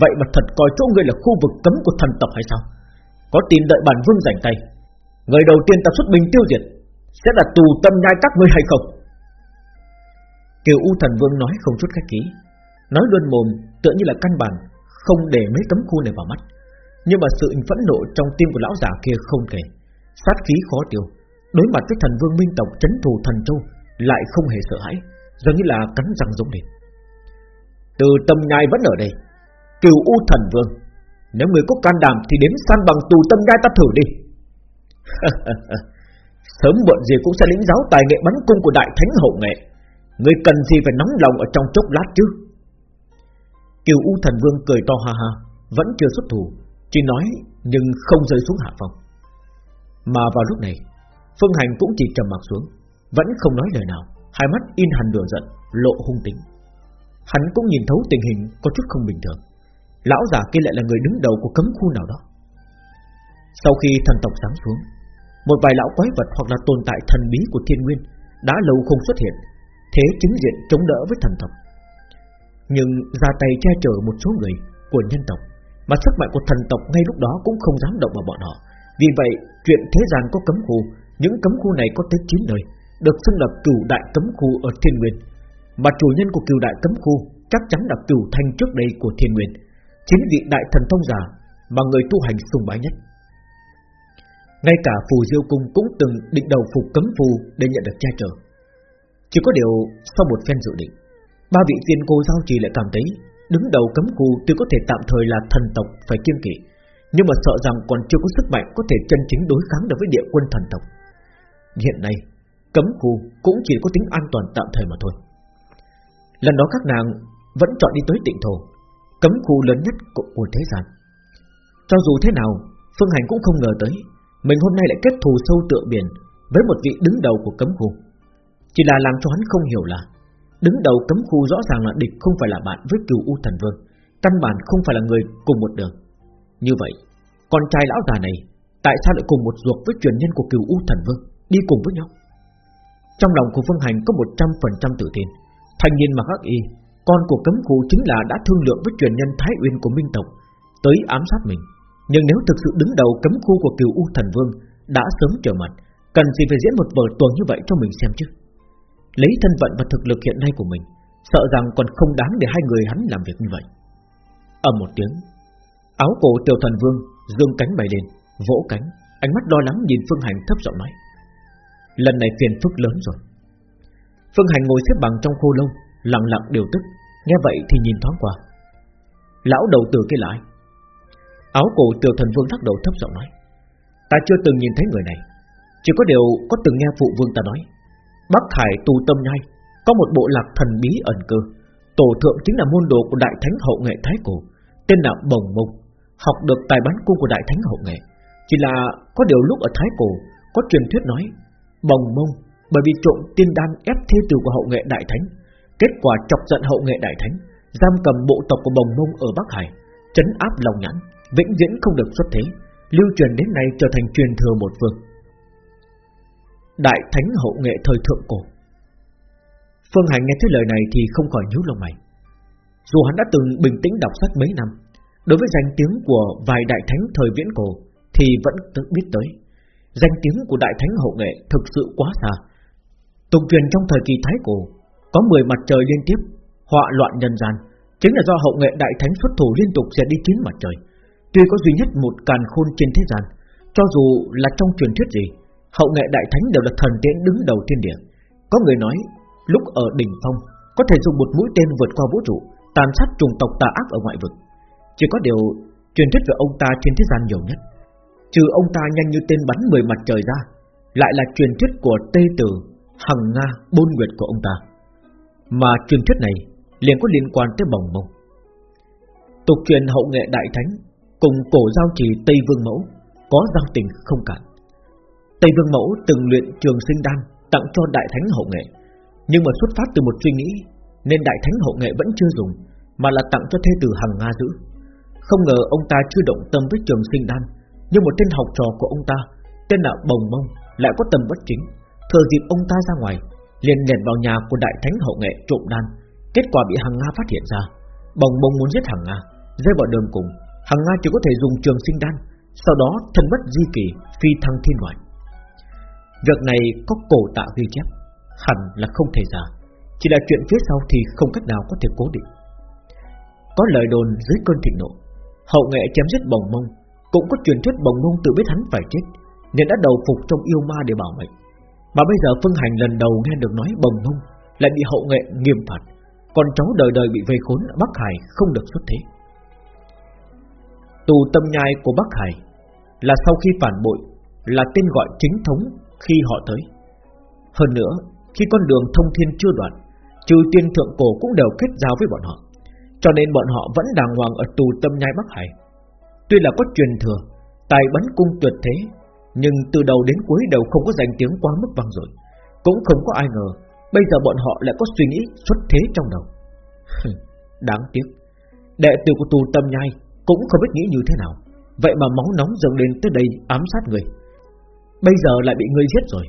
Vậy mà thật coi chỗ ngươi là khu vực cấm của thần tộc hay sao? Có tin đợi bản vương rảnh tay, Người đầu tiên ta xuất binh tiêu diệt, Sẽ là tù tâm nhai các ngươi hay không? Kiều U thần vương nói không chút khách khí, Nói luôn mồm tựa như là căn bản, Không để mấy tấm khu này vào mắt. Nhưng mà sự phẫn nộ trong tim của lão già kia không kể, Sát khí khó tiêu. Đối mặt với thần vương minh tộc chấn thù thần châu, Lại không hề sợ hãi, Giống như là cắn răng giống lên Từ tâm nhai vẫn ở đây Kiều U thần vương, Nếu người có can đảm thì đến san bằng tù tâm nhai ta thử đi. [LAUGHS] Sớm muộn gì cũng sẽ lĩnh giáo tài nghệ bắn cung của đại thánh hậu nghệ. Người cần gì phải nóng lòng ở trong chốc lát chứ? Kiều U thần vương cười to ha ha, Vẫn chưa xuất thủ, Chỉ nói nhưng không rơi xuống hạ phòng Mà vào lúc này Phương Hành cũng chỉ trầm mặt xuống, Vẫn không nói lời nào. Hai mắt in hẳn lửa giận, Lộ hung tính Hắn cũng nhìn thấu tình hình, có chút không bình thường. Lão già kia lại là người đứng đầu của cấm khu nào đó. Sau khi thần tộc sáng xuống, Một vài lão quái vật hoặc là tồn tại thần bí của thiên nguyên Đã lâu không xuất hiện, Thế chính diện chống đỡ với thần tộc. Nhưng ra tay che chở một số người Của nhân tộc, Mà sức mạnh của thần tộc ngay lúc đó cũng không dám động vào bọn họ. Vì vậy, chuyện thế gian có cấm khu những cấm khu này có tới 9 nơi, Được xưng là cửu đại cấm khu ở Thiên Nguyên. Mà chủ nhân của cửu đại cấm khu Chắc chắn là cửu thanh trước đây của Thiên Nguyên, Chính vị đại thần thông giả Mà người tu hành sùng bái nhất. Ngay cả phù diêu cung cũng từng định đầu phục cấm phù Để nhận được che chở. Chỉ có điều sau một phen dự định, Ba vị tiên cô giao trì lại cảm thấy Đứng đầu cấm khu tuy có thể tạm thời là thần tộc phải kiêng kỵ, Nhưng mà sợ rằng còn chưa có sức mạnh Có thể chân chính đối kháng được với địa quân thần tộc. Hiện nay, Cấm khu cũng chỉ có tính an toàn tạm thời mà thôi. Lần đó các nàng Vẫn chọn đi tới tịnh thổ, Cấm khu lớn nhất của thế gian. Cho dù thế nào, Phương Hành cũng không ngờ tới, Mình hôm nay lại kết thù sâu tựa biển Với một vị đứng đầu của cấm khu. Chỉ là làm cho hắn không hiểu là, Đứng đầu cấm khu rõ ràng là địch không phải là bạn với cửu U Thần Vương, Căn bản không phải là người cùng một đường. Như vậy, Con trai lão già này Tại sao lại cùng một ruột với truyền nhân của cửu U Thần Vương? Đi cùng với nhau. Trong lòng của Phương Hành có 100% tự tin. Thành niên mặc hắc y, Con của cấm khu chính là đã thương lượng với truyền nhân Thái Uyên của Minh Tộc, Tới ám sát mình. Nhưng nếu thực sự đứng đầu cấm khu của cửu U Thần Vương Đã sớm trở mặt, Cần gì phải diễn một vở tuồng như vậy cho mình xem chứ? Lấy thân vận và thực lực hiện nay của mình, Sợ rằng còn không đáng để hai người hắn làm việc như vậy. Ầm một tiếng, Áo cổ tiểu thần vương dương cánh bay lên, Vỗ cánh, Ánh mắt lo lắng nhìn Phương Hành thấp giọng nói Lần này phiền phức lớn rồi. Phương Hành ngồi xếp bằng trong khô lâu, Lặng lặng điều tức. Nghe vậy thì nhìn thoáng qua. Lão đầu tử kia lại Áo cổ tiểu thần vương thắc đầu thấp giọng nói. Ta chưa từng nhìn thấy người này. Chỉ có điều có từng nghe phụ vương ta nói. Bắc Hải tù tâm nhai, Có một bộ lạc thần bí ẩn cơ Tổ thượng chính là môn đồ của Đại Thánh Hậu Nghệ Thái Cổ, Tên là Bồng Mông. Học được tài bắn cung của Đại Thánh Hậu Nghệ. Chỉ là có điều lúc ở Thái Cổ, Có truyền thuyết nói Bồng Mông, bởi vì trộm tiên đan ép thê tử của Hậu Nghệ Đại Thánh. Kết quả chọc giận Hậu Nghệ Đại Thánh, Giam cầm bộ tộc của Bồng Mông ở Bắc Hải Chấn áp lòng nhãn, Vĩnh viễn không được xuất thế, Lưu truyền đến nay trở thành truyền thừa một phương Đại Thánh Hậu Nghệ thời thượng cổ. Phương Hành nghe thấy lời này thì không khỏi nhíu lông mày. Dù hắn đã từng bình tĩnh đọc sách mấy năm, Đối với danh tiếng của vài đại thánh thời viễn cổ Thì vẫn tự biết tới. Danh tiếng của đại thánh hậu nghệ thực sự quá xa. Tục truyền trong thời kỳ thái cổ, Có 10 mặt trời liên tiếp, Họa loạn nhân gian. Chính là do hậu nghệ đại thánh xuất thủ liên tục sẽ đi chín mặt trời. Tuy có duy nhất một càn khôn trên thế gian, Cho dù là trong truyền thuyết gì, Hậu nghệ đại thánh đều là thần tiễn đứng đầu thiên địa. Có người nói, Lúc ở đỉnh phong, Có thể dùng một mũi tên vượt qua vũ trụ, Tàn sát trùng tộc tà ác ở ngoại vực. Chỉ có điều Truyền thuyết về ông ta trên thế gian nhiều nhất. Trừ ông ta nhanh như tên bắn mười mặt trời ra, Lại là truyền thuyết của Tê Tử, Hằng Nga, Bôn Nguyệt của ông ta. Mà truyền thuyết này liền có liên quan tới bồng mông. Tục truyền hậu nghệ đại thánh Cùng cổ giao trì Tây Vương Mẫu Có giao tình không cả. Tây Vương Mẫu từng luyện trường sinh đan Tặng cho Đại Thánh Hậu Nghệ, Nhưng mà xuất phát từ một suy nghĩ Nên Đại Thánh Hậu Nghệ vẫn chưa dùng, Mà là tặng cho thê tử Hằng Nga giữ. Không ngờ ông ta chưa động tâm với trường sinh đan nhưng một tên học trò của ông ta, Tên là Bồng Mông, Lại có tâm bất chính. Thừa dịp ông ta ra ngoài, liền lẻn vào nhà của Đại Thánh Hậu Nghệ trộm đan. Kết quả bị Hằng Nga phát hiện ra. Bồng Mông muốn giết Hằng Nga. Rơi vào đường cùng, Hằng Nga chỉ có thể dùng trường sinh đan, Sau đó thân bất di kỳ, Phi thăng thiên ngoại. Việc này có cổ tạ ghi chép, Hẳn là không thể giả. Chỉ là chuyện phía sau thì không cách nào có thể cố định. Có lời đồn dưới cơn thịnh nộ, Hậu nghệ chém giết bồng mông cũng có truyền thuyết bồng mông tự biết hắn phải chết Nên đã đầu phục trong yêu ma để bảo mệnh Mà bây giờ Phương Hành lần đầu nghe được nói bồng mông Lại bị hậu nghệ nghiêm phạt Còn cháu đời đời bị vây khốn ở Bắc Hải Không được xuất thế Tù tâm nhai của Bắc Hải Là sau khi phản bội Là tên gọi chính thống khi họ tới. Hơn nữa, khi con đường thông thiên chưa đoạn, trừ tiên thượng cổ cũng đều kết giao với bọn họ, cho nên bọn họ vẫn đàng hoàng ở tù tâm nhai Bắc Hải. Tuy là có truyền thừa, tài bắn cung tuyệt thế, nhưng từ đầu đến cuối đều không có danh tiếng quá mức vang dội, cũng không có ai ngờ bây giờ bọn họ lại có suy nghĩ xuất thế trong đầu. Đáng tiếc, đệ tử của tù tâm nhai cũng không biết nghĩ như thế nào, vậy mà máu nóng dâng lên tới đây ám sát người. Bây giờ lại bị ngươi giết rồi.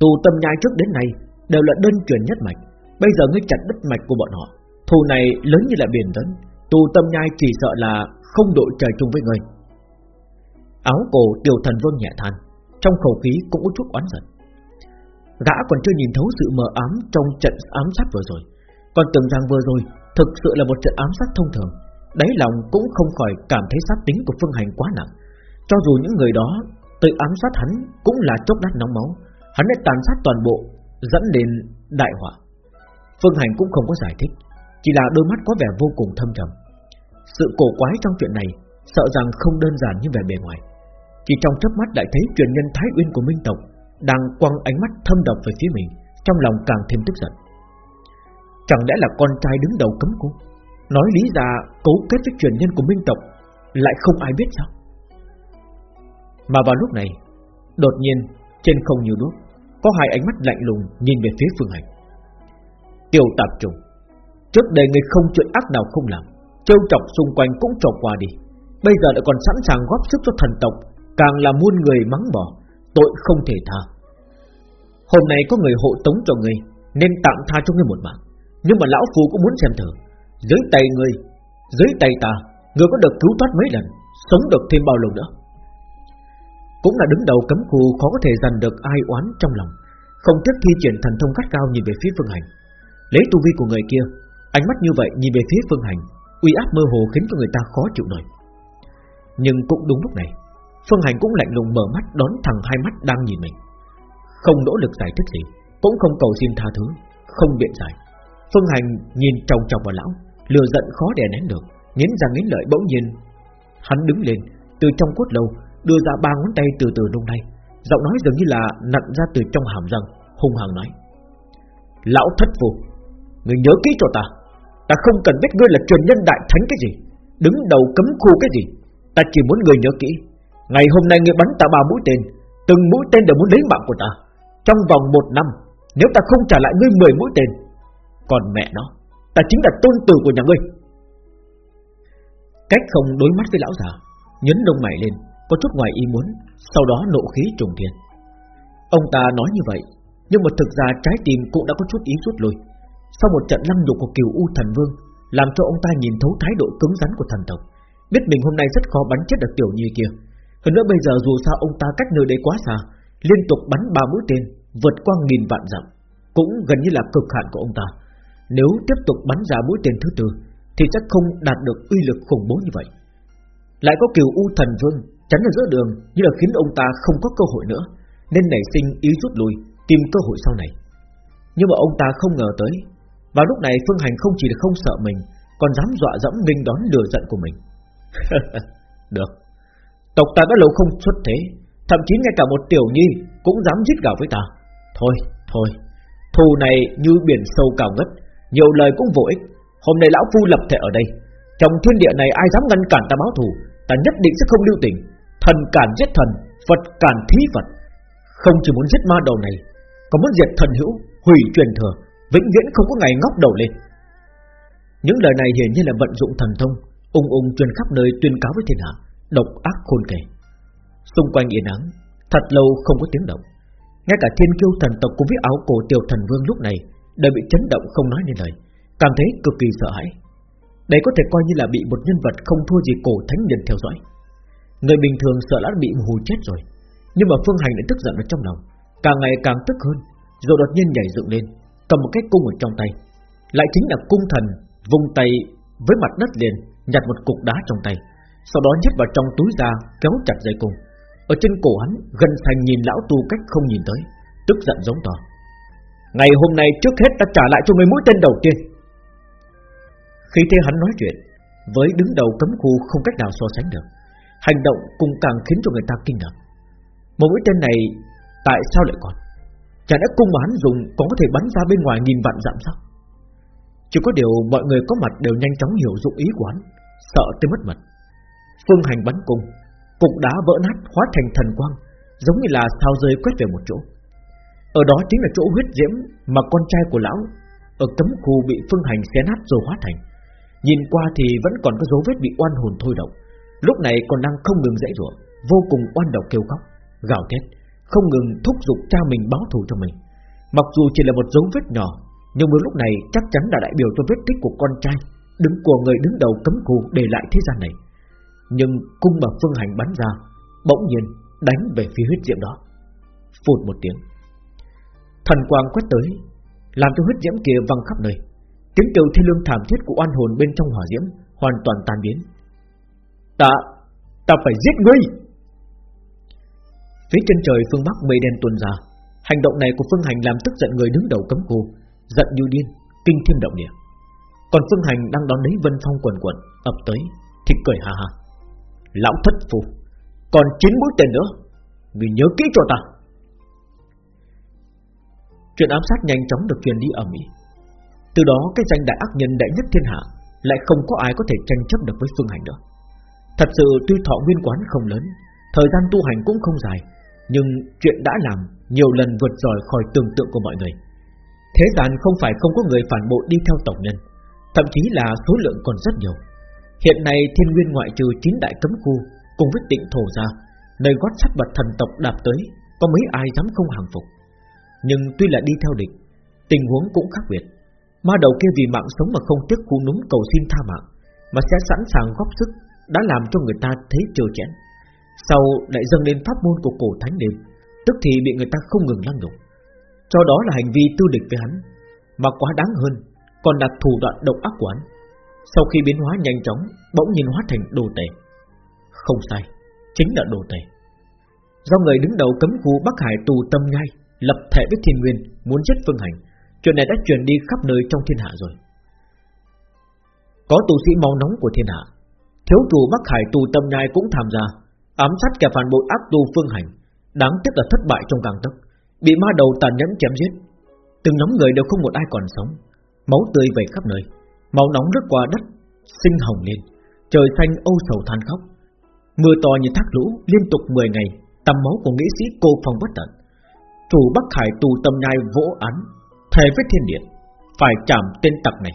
Tù tâm nhai trước đến nay Đều là đơn truyền nhất mạch. Bây giờ ngươi chặt đứt mạch của bọn họ. Thù này lớn như là biển lớn. Tu tâm nhai chỉ sợ là không đội trời chung với người. Áo cổ tiểu thần vương nhẹ than, Trong khẩu khí cũng có chút oán giận. Gã còn chưa nhìn thấu sự mờ ám Trong trận ám sát vừa rồi, Còn tưởng rằng vừa rồi Thực sự là một trận ám sát thông thường. Đáy lòng cũng không khỏi cảm thấy sát tính của phương hành quá nặng. Cho dù những người đó Tự ám sát hắn cũng là chốc lát nóng máu, Hắn đã tàn sát toàn bộ, Dẫn đến đại họa. Phương Hành cũng không có giải thích. Chỉ là đôi mắt có vẻ vô cùng thâm trầm. Sự cổ quái trong chuyện này Sợ rằng không đơn giản như vẻ bề ngoài. Chỉ trong chớp mắt lại thấy truyền nhân Thái Uyên của Minh Tộc Đang quăng ánh mắt thâm độc về phía mình Trong lòng càng thêm tức giận. Chẳng lẽ là con trai đứng đầu cấm cung, Nói lý ra cấu kết với truyền nhân của Minh Tộc Lại không ai biết sao? Mà vào lúc này Đột nhiên trên không như đuốc Có hai ánh mắt lạnh lùng nhìn về phía Phương Hành. Tiểu tạp trùng Trước đây người không chuyện ác nào không làm, Trêu chọc xung quanh cũng trọc qua đi. Bây giờ lại còn sẵn sàng góp sức cho thần tộc, Càng là muôn người mắng bỏ Tội không thể tha. Hôm nay có người hộ tống cho người, Nên tạm tha cho người một mạng. Nhưng mà lão phù cũng muốn xem thử, Dưới tay người, Dưới tay ta, Người có được cứu thoát mấy lần, Sống được thêm bao lâu nữa? Cũng là đứng đầu cấm khu, khó có thể dằn được ai oán trong lòng. Không tiếc thi triển thần thông cắt cao nhìn về phía phương hành. Lấy tu vi của người kia Ánh mắt như vậy nhìn về phía phương hành, uy áp mơ hồ khiến cho người ta khó chịu nổi. Nhưng cũng đúng lúc này, Phương Hành cũng lạnh lùng mở mắt đón thẳng hai mắt đang nhìn mình. Không nỗ lực giải thích gì, Cũng không cầu xin tha thứ, Không biện giải. Phương Hành nhìn tròng tròng vào lão Lừa giận khó đè nén được, Nghiến răng nghiến lợi bỗng nhiên. Hắn đứng lên, từ trong cốt lâu, Đưa ra ba ngón tay từ từ nung nay Giọng nói dường như là nặn ra từ trong hàm răng, Hung hăng nói. Lão thất phù Người nhớ kỹ cho ta. Ta không cần biết ngươi là truyền nhân đại thánh cái gì, Đứng đầu cấm khu cái gì. Ta chỉ muốn người nhớ kỹ, Ngày hôm nay ngươi bắn ta ba mũi tên, Từng mũi tên đều muốn lấy mạng của ta. Trong vòng một năm, Nếu ta không trả lại ngươi mười mũi tên, Còn mẹ nó, Ta chính là tôn tử của nhà ngươi. Cách không đối mắt với lão già, Nhấn lông mày lên, Có chút ngoài ý muốn, Sau đó nộ khí trùng thiên. Ông ta nói như vậy, Nhưng mà thực ra trái tim cũng đã có chút ý rút lui sau một trận lăng nhục của Kiều U Thần Vương, Làm cho ông ta nhìn thấu thái độ cứng rắn của thần tộc, Biết mình hôm nay rất khó bắn chết được tiểu nhi kia. Hơn nữa bây giờ dù sao ông ta cách nơi đây quá xa, Liên tục bắn ba mũi tên, Vượt qua nghìn vạn dặm, Cũng gần như là cực hạn của ông ta. Nếu tiếp tục bắn ra mũi tên thứ tư, Thì chắc không đạt được uy lực khủng bố như vậy. Lại có Kiều U Thần Vương Chắn ở giữa đường Như là khiến ông ta không có cơ hội nữa, Nên nảy sinh ý rút lui, Tìm cơ hội sau này. Nhưng mà ông ta không ngờ tới vào lúc này Phương Hành không chỉ là không sợ mình Còn dám dọa dẫm Vinh đón lừa giận của mình. [LAUGHS] Được. Tộc ta đã lâu không xuất thế Thậm chí ngay cả một tiểu nhi Cũng dám giết gào với ta. Thôi, thôi. Thù này như biển sâu cao ngất Nhiều lời cũng vô ích. Hôm nay lão phu lập thể ở đây. Trong thiên địa này ai dám ngăn cản ta báo thù Ta nhất định sẽ không lưu tình. Thần cản giết thần Phật cản thí Phật. Không chỉ muốn giết ma đầu này Còn muốn diệt thần hữu Hủy truyền thừa vĩnh viễn không có ngày ngóc đầu lên. Những lời này hiển nhiên là vận dụng thần thông, ung ung truyền khắp nơi tuyên cáo với thiên hạ, độc ác khôn kể. Xung quanh yên ắng, thật lâu không có tiếng động. Ngay cả thiên kiêu thần tộc cùng với áo cổ tiểu thần vương lúc này đều bị chấn động không nói nên lời, cảm thấy cực kỳ sợ hãi. Đây có thể coi như là bị một nhân vật không thua gì cổ thánh nhân theo dõi. Người bình thường sợ đã bị hù chết rồi, nhưng mà Phương Hành lại tức giận ở trong lòng, càng ngày càng tức hơn, rồi đột nhiên nhảy dựng lên, cầm một cái cung ở trong tay, lại chính là cung thần vung tay với mặt đất liền nhặt một cục đá trong tay, sau đó nhét vào trong túi ra kéo chặt dây cung. Ở trên cổ hắn gần thành nhìn lão tu cách không nhìn tới, tức giận giống to. Ngày hôm nay trước hết ta trả lại cho ngươi mũi tên đầu tiên. Khi thấy hắn nói chuyện, với đứng đầu cấm khu không cách nào so sánh được, hành động cũng càng khiến cho người ta kinh ngạc. Một mũi tên này tại sao lại còn? Chả đã cung mà hắn dùng Còn có thể bắn ra bên ngoài nghìn vạn dặm sao? Chỉ có điều mọi người có mặt đều nhanh chóng hiểu dụng ý của hắn, Sợ tới mất mật. Phương hành bắn cung, Cục đá vỡ nát hóa thành thần quang, Giống như là sao rơi quét về một chỗ. Ở đó chính là chỗ huyết diễm Mà con trai của lão Ở cấm khu bị phương hành xé nát rồi hóa thành. Nhìn qua thì vẫn còn có dấu vết bị oan hồn thôi động. Lúc này còn đang không ngừng dãy rủa, Vô cùng oan độc kêu khóc, Gào thét không ngừng thúc giục cha mình báo thù cho mình. Mặc dù chỉ là một dấu vết nhỏ, nhưng vào lúc này chắc chắn là đại biểu cho vết tích của con trai, đứng của người đứng đầu cấm khu để lại thế gian này. Nhưng cung mà phương hành bắn ra, bỗng nhiên đánh về phía huyết diễm đó. Phụt một tiếng, thần quang quét tới, làm cho huyết diễm kia văng khắp nơi. Tiếng kêu thê lương thảm thiết của oan hồn bên trong hỏa diễm hoàn toàn tan biến. Ta, ta phải giết ngươi! Phía trên trời phương Bắc mây đen tuôn ra. Hành động này của Phương Hành làm tức giận người đứng đầu cấm khu, Giận như điên, Kinh thiên động địa. Còn Phương Hành đang đón lấy Vân Phong quần quần, ập tới, Thì cười hà hà Lão thất phu, Còn chín mũi tên nữa Người nhớ kỹ cho ta. Chuyện ám sát nhanh chóng được truyền đi ở Mỹ. Từ đó, cái danh đại ác nhân đại nhất thiên hạ Lại không có ai có thể tranh chấp được với Phương Hành nữa. Thật sự tuy thọ nguyên quán không lớn, Thời gian tu hành cũng không dài nhưng chuyện đã làm, Nhiều lần vượt rời khỏi tưởng tượng của mọi người. Thế gian không phải không có người phản bội đi theo tổng nhân, Thậm chí là số lượng còn rất nhiều. Hiện nay thiên nguyên ngoại trừ chín đại cấm khu Cùng với tịnh thổ ra, Nơi gót sắt bật thần tộc đạp tới, Có mấy ai dám không hàng phục. Nhưng tuy là đi theo địch, Tình huống cũng khác biệt. Ma đầu kia vì mạng sống mà không tiếc khu núm cầu xin tha mạng, Mà sẽ sẵn sàng góp sức, Đã làm cho người ta thấy trơ chẽn. Sau lại dâng lên pháp môn của cổ thánh đêm Tức thì bị người ta không ngừng lăng nhục Cho đó là hành vi tư địch với hắn, Mà quá đáng hơn, Còn là thủ đoạn độc ác quán Sau khi biến hóa nhanh chóng, Bỗng nhiên hóa thành đồ tể. Không sai, Chính là đồ tể. Do người đứng đầu cấm khu Bắc Hải tù tâm nhai Lập thể với thiên nguyên, Muốn giết phương hành, Chuyện này đã truyền đi khắp nơi trong thiên hạ rồi. Có tù sĩ máu nóng của thiên hạ, Thiếu chủ Bắc Hải tù tâm nhai cũng tham gia Ám sát kẻ phản bội ác tu phương hành, Đáng tiếc là thất bại trong càng tấc. Bị ma đầu tàn nhẫn chém giết, Từng nhóm người đều không một ai còn sống. Máu tươi vẩy khắp nơi, Máu nóng rớt qua đất, Sinh hồng lên, Trời xanh âu sầu than khóc. Mưa to như thác lũ, liên tục 10 ngày Tầm máu của nghĩa sĩ cô phòng bất tận. Chủ Bắc Hải tù tâm nhai vỗ án, Thề với thiên điện Phải chạm tên tặc này.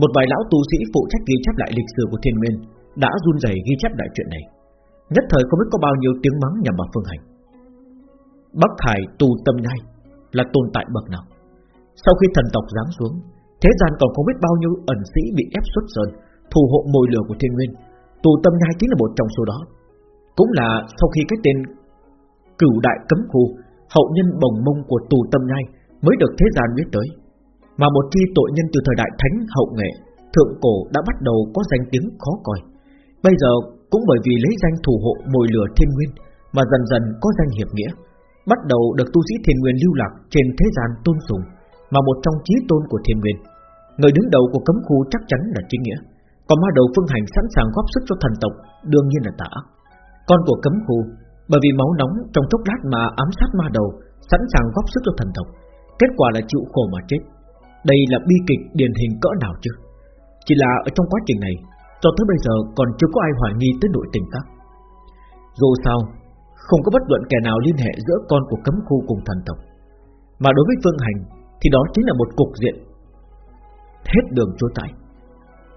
Một vài lão tu sĩ phụ trách ghi chép lại lịch sử của thiên nguyên Đã run rẩy ghi chép lại chuyện này. Nhất thời không biết có bao nhiêu tiếng mắng nhằm vào phương hành. Bắc Hải tù tâm nhai Là tồn tại bậc nào? Sau khi thần tộc giáng xuống, Thế gian còn không biết bao nhiêu ẩn sĩ bị ép xuất sơn Thù hộ mồi lửa của thiên nguyên. Tù tâm nhai chính là một trong số đó. Cũng là sau khi cái tên Cửu đại cấm khu, Hậu nhân bồng mông của tù tâm nhai Mới được thế gian biết tới. Mà một chi tội nhân từ thời đại thánh hậu nghệ, Thượng cổ đã bắt đầu có danh tiếng khó coi. Bây giờ cũng bởi vì lấy danh thủ hộ mồi lửa thiên nguyên Mà dần dần có danh hiệp nghĩa, Bắt đầu được tu sĩ thiên nguyên lưu lạc Trên thế gian tôn sùng Mà một trong chí tôn của thiên nguyên. Người đứng đầu của cấm khu chắc chắn là chính nghĩa, còn ma đầu phương hành sẵn sàng góp sức cho thần tộc Đương nhiên là tả Con của cấm khu, Bởi vì máu nóng trong chốc lát mà ám sát ma đầu, Sẵn sàng góp sức cho thần tộc, Kết quả là chịu khổ mà chết. Đây là bi kịch điển hình cỡ nào chứ? Chỉ là ở trong quá trình này cho tới bây giờ còn chưa có ai hoài nghi tới nội tình khác. Dù sao, Không có bất luận kẻ nào liên hệ giữa con của cấm khu cùng thần tộc. Mà đối với phương hành Thì đó chính là một cục diện. Hết đường chối cãi.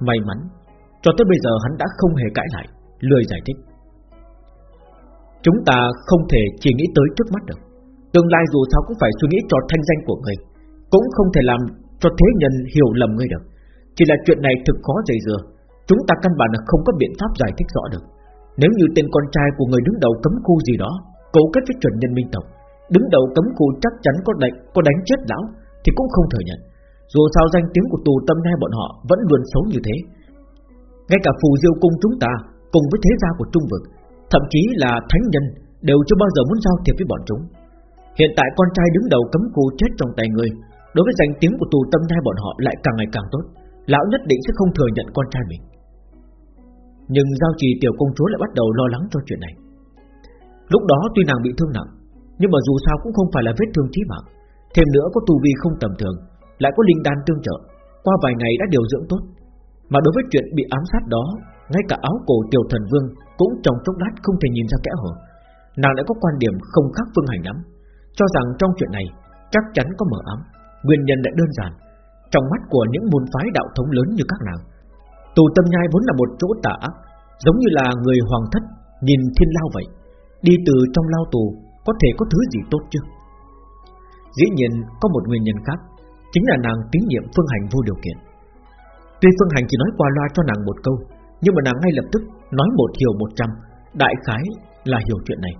May mắn, cho tới bây giờ hắn đã không hề cãi lại, Lười giải thích. Chúng ta không thể chỉ nghĩ tới trước mắt được. Tương lai dù sao cũng phải suy nghĩ cho thanh danh của người, Cũng không thể làm cho thế nhân hiểu lầm ngươi được. Chỉ là chuyện này thực khó dày dừa Chúng ta căn bản là không có biện pháp giải thích rõ được. Nếu như tên con trai của người đứng đầu cấm khu gì đó Cấu kết với chuẩn nhân minh tộc Đứng đầu cấm khu chắc chắn có đánh, có đánh chết lão Thì cũng không thừa nhận. Dù sao danh tiếng của tù tâm nay bọn họ Vẫn luôn xấu như thế. Ngay cả phù diêu cung chúng ta Cùng với thế gia của trung vực Thậm chí là thánh nhân Đều chưa bao giờ muốn giao thiệp với bọn chúng. Hiện tại con trai đứng đầu cấm khu chết trong tay người Đối với danh tiếng của tù tâm hai bọn họ Lại càng ngày càng tốt. Lão nhất định sẽ không thừa nhận con trai mình. Nhưng giao trì tiểu công chúa lại bắt đầu lo lắng cho chuyện này. Lúc đó tuy nàng bị thương nặng, Nhưng mà dù sao cũng không phải là vết thương chí mạng. Thêm nữa có tu vi không tầm thường, Lại có linh đan tương trợ, Qua vài ngày đã điều dưỡng tốt. Mà đối với chuyện bị ám sát đó, Ngay cả áo cổ tiểu thần vương Cũng trong chốc lát không thể nhìn ra kẽ hở. Nàng đã có quan điểm không khác phương hành lắm, Cho rằng trong chuyện này Chắc chắn có mở ám. Nguyên nhân lại đơn giản, Trong mắt của những môn phái đạo thống lớn như các nàng Tù tâm nhai vốn là một chỗ tả Giống như là người hoàng thất Nhìn thiên lao vậy. Đi từ trong lao tù, Có thể có thứ gì tốt chứ? Dĩ nhiên, có một nguyên nhân khác, Chính là nàng tín nhiệm phương hành vô điều kiện. Tuy Phương Hành chỉ nói qua loa cho nàng một câu, Nhưng mà nàng ngay lập tức Nói một hiểu một trăm. Đại khái là hiểu chuyện này.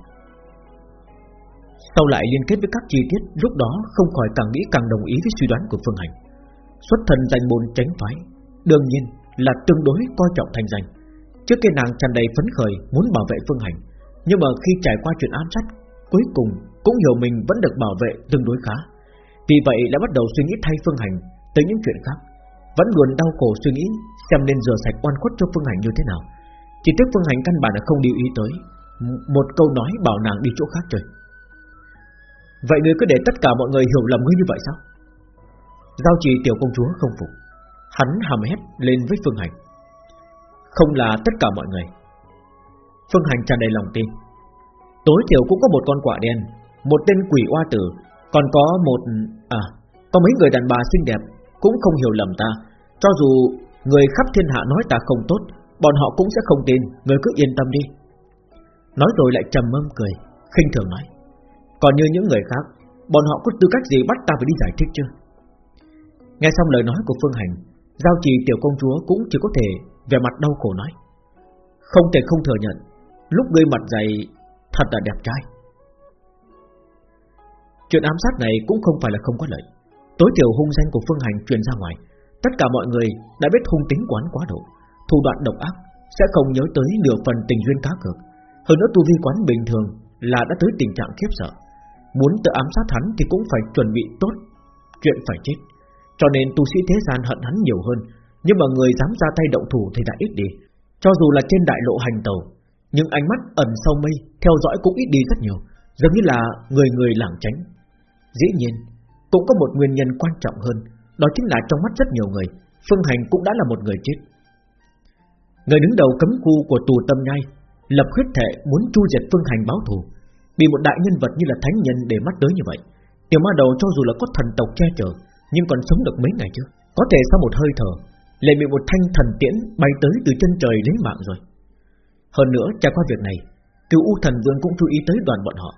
Sau lại liên kết với các chi tiết, Lúc đó không khỏi càng nghĩ càng đồng ý Với suy đoán của Phương Hành. Xuất thần danh môn tránh phái, Đương nhiên là tương đối coi trọng thành danh. Trước kia nàng tràn đầy phấn khởi Muốn bảo vệ Phương Hành, Nhưng mà khi trải qua chuyện ám sát, Cuối cùng cũng hiểu mình vẫn được bảo vệ tương đối khá. Vì vậy đã bắt đầu suy nghĩ thay Phương Hành Tới những chuyện khác. Vẫn luôn đau khổ suy nghĩ Xem nên rửa sạch oan khuất cho Phương Hành như thế nào. Chỉ tiếc Phương Hành căn bản là không lưu ý tới. Một câu nói bảo nàng đi chỗ khác trời. Vậy ngươi cứ để tất cả mọi người hiểu lầm ngươi như vậy sao? Giao trì tiểu công chúa không phục. Hắn hầm hét lên với Phương Hành. Không là tất cả mọi người. Phương Hành tràn đầy lòng tin. Tối thiểu cũng có một con quả đen, Một tên quỷ oa tử, Còn có một... À Có mấy người đàn bà xinh đẹp Cũng không hiểu lầm ta. Cho dù người khắp thiên hạ nói ta không tốt, Bọn họ cũng sẽ không tin. Người cứ yên tâm đi. Nói rồi lại trầm mâm cười, khinh thường nói. Còn như những người khác, Bọn họ có tư cách gì bắt ta phải đi giải thích chưa Nghe xong lời nói của Phương Hành Giao trì tiểu công chúa cũng chỉ có thể Về mặt đau khổ nói. Không thể không thừa nhận, Lúc ngươi mặt dày, thật là đẹp trai. Chuyện ám sát này cũng không phải là không có lợi. Tối thiểu hung danh của Phương Hành truyền ra ngoài, Tất cả mọi người đã biết hung tính quán quá độ. Thủ đoạn độc ác Sẽ không nhớ tới nửa phần tình duyên cá cược. Hơn nữa tu vi quán bình thường Là đã tới tình trạng khiếp sợ. Muốn tự ám sát hắn thì cũng phải chuẩn bị tốt, Chuyện phải chết. Cho nên tu sĩ thế gian hận hắn nhiều hơn. Nhưng mà người dám ra tay động thủ thì đã ít đi. Cho dù là trên đại lộ hành tàu, Nhưng ánh mắt ẩn sau mây, Theo dõi cũng ít đi rất nhiều. Giống như là người người lảng tránh. Dĩ nhiên, Cũng có một nguyên nhân quan trọng hơn, Đó chính là trong mắt rất nhiều người, Phương Hành cũng đã là một người chết. Người đứng đầu cấm khu của tù tâm nhai, Lập huyết thệ muốn chu diệt Phương Hành báo thù, Bị một đại nhân vật như là thánh nhân để mắt tới như vậy. Tiểu ma đầu cho dù là có thần tộc che chở nhưng còn sống được mấy ngày chứ? Có thể sau một hơi thở, lại bị một thanh thần tiễn bay tới từ chân trời lấy mạng rồi. Hơn nữa, trải qua việc này, Cựu U thần vương cũng chú ý tới đoàn bọn họ.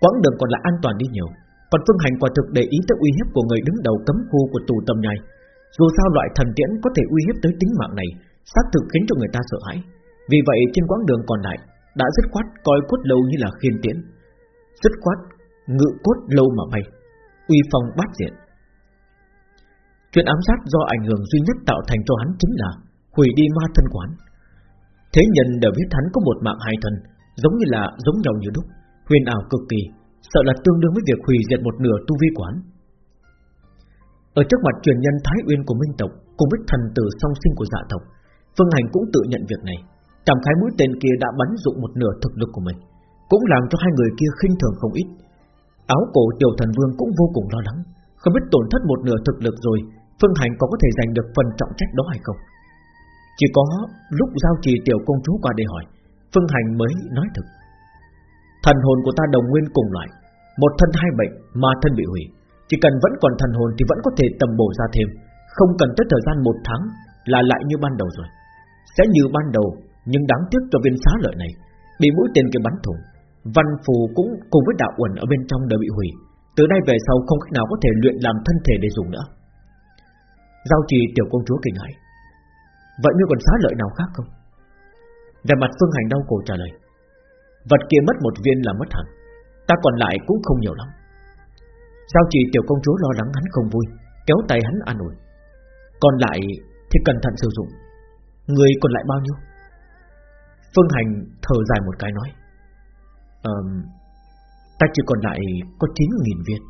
Quãng đường còn là an toàn đi nhiều. Còn phương hành quả thực để ý tới uy hiếp của người đứng đầu cấm khu của tù tầm nhai. Dù sao loại thần tiễn có thể uy hiếp tới tính mạng này, xác thực khiến cho người ta sợ hãi. Vì vậy, trên quãng đường còn lại, Đã dứt khoát coi cốt lâu như là khiên tiễn. Dứt khoát, ngự cốt lâu mà bay. Uy phong bát diện. Chuyện ám sát do ảnh hưởng duy nhất tạo thành cho hắn chính là Hủy đi ma thân quán. Thế nhân đều biết hắn có một mạng hai thân Giống như là giống nhau như đúc. Huyền ảo cực kỳ, Sợ là tương đương với việc hủy diệt một nửa tu vi quán. Ở trước mặt truyền nhân Thái Uyên của Minh Tộc, Cùng với thần tử song sinh của dạ tộc, Phương Hành cũng tự nhận việc này. Cảm khái mũi tên kia đã bắn dụng một nửa thực lực của mình, Cũng làm cho hai người kia khinh thường không ít. Áo cổ tiểu thần vương cũng vô cùng lo lắng, Không biết tổn thất một nửa thực lực rồi Phương Hành có có thể giành được phần trọng trách đó hay không? Chỉ có lúc giao trì tiểu công chúa qua đây hỏi, Phương Hành mới nói thực. Thần hồn của ta đồng nguyên cùng loại, Một thân hai bệnh mà thân bị hủy. Chỉ cần vẫn còn thần hồn thì vẫn có thể tầm bổ ra thêm. Không cần tới thời gian một tháng Là lại như ban đầu rồi. Sẽ như ban đầu, Nhưng đáng tiếc cho viên xá lợi này, Bị mũi tên kia bắn thủng. Văn phù cũng cùng với đạo uẩn ở bên trong đều bị hủy. Từ nay về sau không cách nào có thể luyện làm thân thể để dùng nữa. Giao trì tiểu công chúa kinh hãi. Vậy như còn xá lợi nào khác không? Về mặt phương hành đau cổ trả lời. Vật kia mất một viên là mất hẳn. Ta còn lại cũng không nhiều lắm. Giao trì tiểu công chúa lo lắng hắn không vui Kéo tay hắn an ủi. Còn lại thì cẩn thận sử dụng. Người còn lại bao nhiêu? Phương Hành thở dài một cái nói. Um, Ta chỉ còn lại có 9.000 viên.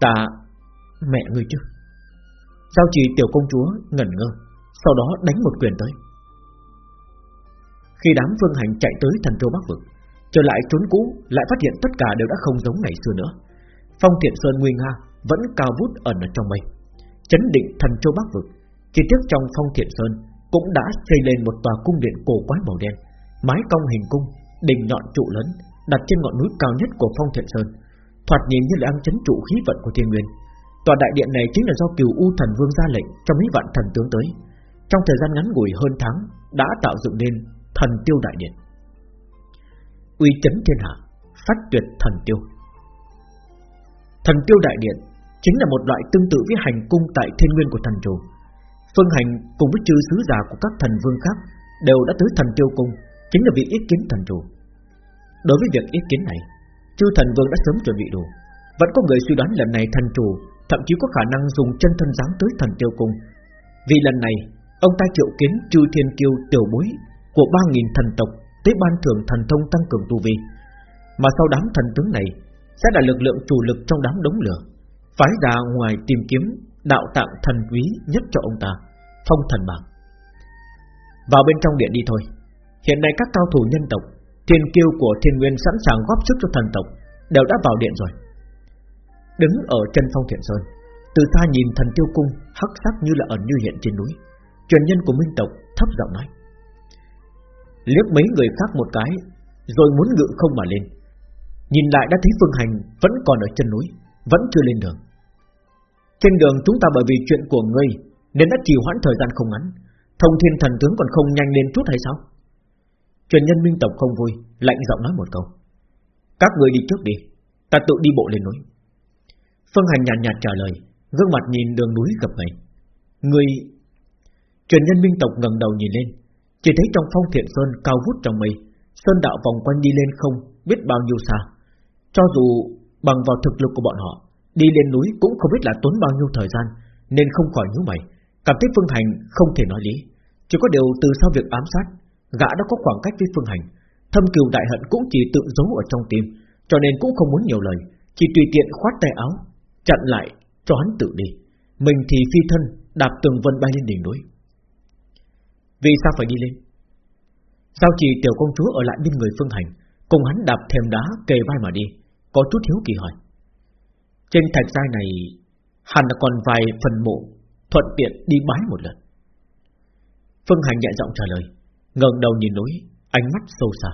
Ta Mẹ người chứ? Giao trì tiểu công chúa ngẩn ngơ, Sau đó đánh một quyền tới. Khi đám phương hành chạy tới thần châu Bắc Vực, Trở lại trốn cũ, Lại phát hiện tất cả đều đã không giống ngày xưa nữa. Phong thiện sơn nguy nga Vẫn cao vút ẩn ở trong mây. Chấn định thần châu Bắc Vực, Chỉ tiếc trong phong thiện sơn Cũng đã xây lên một tòa cung điện cổ quái màu đen, Mái cong hình cung Đỉnh nhọn trụ lớn, Đặt trên ngọn núi cao nhất của phong thiện sơn, Thoạt nhìn như là ăn chấn trụ khí vận của thiên nguyên. Tòa đại điện này chính là do cửu U thần vương ra lệnh cho mấy vạn thần tướng tới. Trong thời gian ngắn ngủi hơn tháng đã tạo dựng nên thần tiêu đại điện. Uy chấn thiên hạ, phát tuyệt thần tiêu. Thần tiêu đại điện chính là một loại tương tự với hành cung tại thiên nguyên của thần chủ. Phương hành cùng với chư sứ giả của các thần vương khác đều đã tới thần tiêu cung, chính là vì ý kiến thần chủ. Đối với việc ý kiến này, chư thần vương đã sớm chuẩn bị đủ. Vẫn có người suy đoán lần này thần chủ Thậm chí có khả năng dùng chân thân dáng tới thần tiêu cung. Vì lần này, Ông ta triệu kiến trừ thiên kiêu tiểu bối Của ba nghìn thần tộc Tới ban thưởng thần thông tăng cường tu vi. Mà sau đám thần tướng này, Sẽ là lực lượng chủ lực trong đám đống lửa, Phái ra ngoài tìm kiếm Đạo tạng thần quý nhất cho ông ta, Phong thần bảng Vào bên trong điện đi thôi. Hiện nay các cao thủ nhân tộc, Thiên kiêu của thiên nguyên sẵn sàng góp sức cho thần tộc Đều đã vào điện rồi. Đứng ở chân phong thiện sơn, Từ xa nhìn thần tiêu cung Hắc sắc như là ẩn như hiện trên núi. Truyền nhân của minh tộc thấp giọng nói, Liếc mấy người khác một cái, Rồi muốn ngự không mà lên. Nhìn lại đã thấy phương hành Vẫn còn ở chân núi, Vẫn chưa lên đường. Trên đường chúng ta bởi vì chuyện của ngươi, Nên đã trì hoãn thời gian không ngắn. Thông thiên thần tướng còn không nhanh lên chút hay sao? Truyền nhân minh tộc không vui, Lạnh giọng nói một câu, Các người đi trước đi, Ta tự đi bộ lên núi. Phương Hành nhàn nhạt, nhạt trả lời Gương mặt nhìn đường núi gập ghềnh. Người Truyền nhân minh tộc ngẩng đầu nhìn lên Chỉ thấy trong phong thiện sơn cao vút trong mây Sơn đạo vòng quanh đi lên không Biết bao nhiêu xa. Cho dù bằng vào thực lực của bọn họ Đi lên núi cũng không biết là tốn bao nhiêu thời gian Nên không khỏi nhíu mày Cảm thấy Phương Hành không thể nói lý. Chỉ có điều từ sau việc ám sát Gã đã có khoảng cách với Phương Hành Thâm cừu đại hận cũng chỉ tự giấu ở trong tim Cho nên cũng không muốn nhiều lời Chỉ tùy tiện khoát tay áo Chặn lại cho hắn tự đi. Mình thì phi thân đạp tường vân bay lên đỉnh núi. Vì sao phải đi lên? Giao trì tiểu công chúa ở lại bên người Phương Hành Cùng hắn đạp thềm đá kề vai mà đi Có chút hiếu kỳ hỏi. Trên thạch giai này Hẳn là còn vài phần mộ Thuận tiện đi bái một lần. Phương Hành nhẹ giọng trả lời ngẩng đầu nhìn núi, ánh mắt sâu xa.